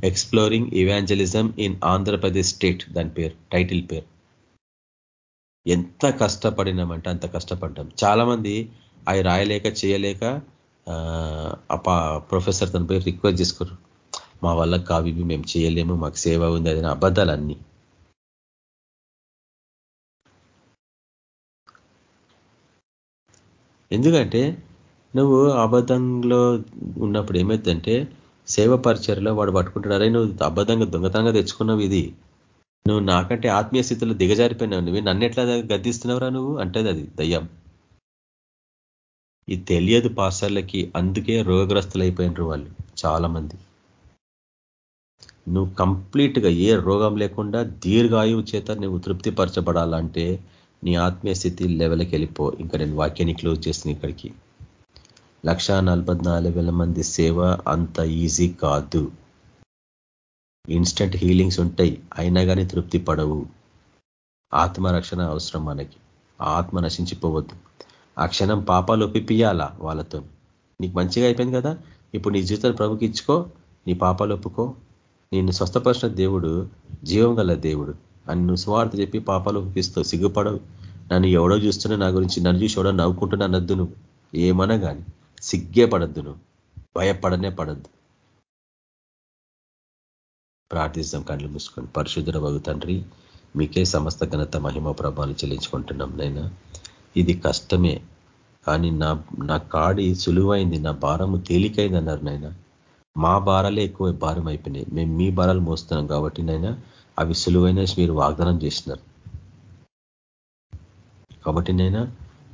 exploring evangelism in Andhra Pradesh state దాని పేరు టైటిల్ పేరు. ఎంత కష్టపడినామంటే అంత కష్టపడ్డాం. చాలామంది అవి రాయలేక చేయలేక ప్రొఫెసర్ తన పోయి రిక్వెస్ట్ చేసుకోరు. మా వల్ల కావి మేము చేయలేము మాకు సేవ ఉంది అది అబద్ధాలన్నీ. ఎందుకంటే నువ్వు అబద్ధంలో ఉన్నప్పుడు ఏమైందంటే సేవ పరిచయలో వాడు పట్టుకుంటున్నారే నువ్వు అబద్ధంగా దొంగతనంగా తెచ్చుకున్నావు ఇది. నువ్వు నాకంటే ఆత్మీయ స్థితిలో దిగజారిపోయినావు నువ్వు నన్ను ఎట్లా గద్దిస్తున్నావురా నువ్వు? అంటది అది దయ్యం. ఇది తెలియదు పాస్టర్లకి అందుకే రోగగ్రస్తులైపోయినారు వాళ్ళు చాలా మంది నువ్వు కంప్లీట్గా ఏ రోగం లేకుండా దీర్ఘాయువు చేత నువ్వు తృప్తిపరచబడాలంటే నీ ఆత్మీయ స్థితి లెవెల్కి వెళ్ళిపో. ఇంకా నేను వాక్యాన్ని క్లోజ్ చేసిన ఇక్కడికి. లక్ష మంది సేవ అంత ఈజీ కాదు. ఇన్స్టెంట్ హీలింగ్స్ ఉంటాయి అయినా కానీ తృప్తి పడవు. ఆత్మరక్షణ అవసరం మనకి. ఆత్మ నశించిపోవద్దు. ఆ క్షణం పాపాలు ఒప్పిపియాలా వాళ్ళతో? నీకు మంచిగా అయిపోయింది కదా? ఇప్పుడు నీ జీవితాన్ని ప్రభుకి ఇచ్చుకో నీ పాపాలు ఒప్పుకో. నిన్ను స్వస్థపరిచిన దేవుడు జీవం గల దేవుడు. అని నువ్వు స్వార్థ చెప్పి పాపాలు ఒప్పిస్తావు సిగ్గుపడవు. నన్ను ఎవడో చూస్తున్నా నా గురించి నన్ను చూసి ఎవడో నవ్వుకుంటున్నా నద్దు నువ్వు. ఏమన్నా కానీ సిగ్గే పడద్దు నువ్వు. భయపడనే పడద్దు. ప్రార్థిస్తాం కళ్ళు మూసుకొని. పరిశుద్ధుల వగు తండ్రి మీకే సమస్త ఘనత మహిమ ప్రభావాలు చెల్లించుకుంటున్నాం నైనా ఇది కష్టమే. కానీ నా నా కాడి సులువైంది నా భారము తేలికైంది అన్నారు నైనా మా భారాలే ఎక్కువ భారం అయిపోయినాయి మేము మీ భారాలు మోస్తున్నాం కాబట్టి నైనా అవి సులువైన మీరు వాగ్దానం చేసినారు. కాబట్టి నైనా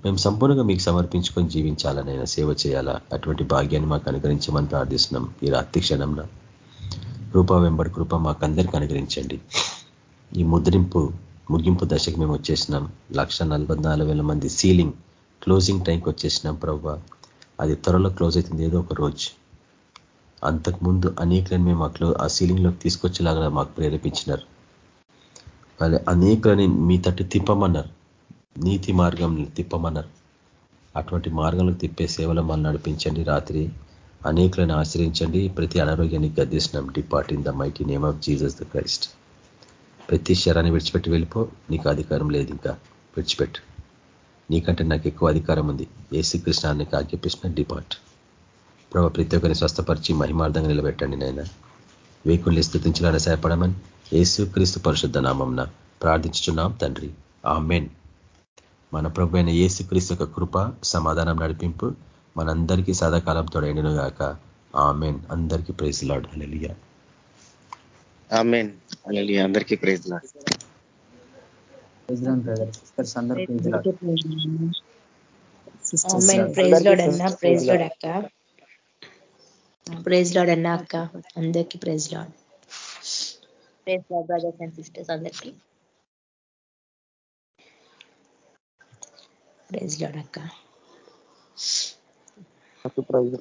మేము సంపూర్ణంగా మీకు సమర్పించుకొని జీవించాలనైనా సేవ చేయాలా? అటువంటి భాగ్యాన్ని మాకు అనుగ్రహించమని ప్రార్థిస్తున్నాం. ఈ రాత్రి క్షణంలో రూపా వెంబడి కృప మాకందరికీ అనుగ్రహించండి. ఈ ముద్రింపు ముగింపు దశకు మేము వచ్చేసినాం. లక్ష మంది సీలింగ్ క్లోజింగ్ టైంకి వచ్చేసినాం ప్రభు అది త్వరలో క్లోజ్ అవుతుంది ఏదో ఒక రోజు. అంతకుముందు అనేకలను మేము అట్లా ఆ సీలింగ్లోకి తీసుకొచ్చేలాగా మాకు ప్రేరేపించినారు. వాళ్ళ అనేకులని మీ తట్టు తిప్పమన్నారు. నీతి మార్గం తిప్పమన్నారు. అటువంటి మార్గంలో తిప్పే సేవలు మళ్ళీ నడిపించండి రాత్రి. అనేకులను ఆశ్రయించండి. ప్రతి అనారోగ్యాన్ని గద్దిస్తున్నాం. Depart in the mighty name of Jesus the Christ ప్రతి శరాన్ని విడిచిపెట్టి వెళ్ళిపో. నీకు అధికారం లేదు ఇంకా. విడిచిపెట్టు. నీకంటే నాకు ఎక్కువ అధికారం ఉంది. ఏసీ కృష్ణానికి ఆజ్ఞాపించిన డిపార్ట్ ప్రభావ ప్రతి ఒక్కరిని స్వస్థపరిచి మహిమార్థంగా నిలబెట్టండి నాయన. వేకుల్ని స్థుతించాలని సహాయపడమని ఏసు క్రీస్తు పరిశుద్ధ నామంన ప్రార్థించుచున్నాం తండ్రి. ఆ మెన్ మన ప్రభు అయిన ఏసు క్రీస్తు యొక్క కృప సమాధానం నడిపింపు మనందరికీ సదాకాలం తోడైండును గాక. ఆ మెన్ అందరికీ ప్రైజ్ లాడ్ అలెలియా అందరికీ ప్రైజ్ లాడ్ ప్రైజ్ లోడ్ అన్న. ప్రైజ్ లోడ్ అక్క. ప్రైజ్ లాడ్ అన్న అక్క. అందరికీ praise Lord praise Lord brothers and sisters అందరికీ. ప్రైజ్ లాడ్ అక్క. ప్రైజ్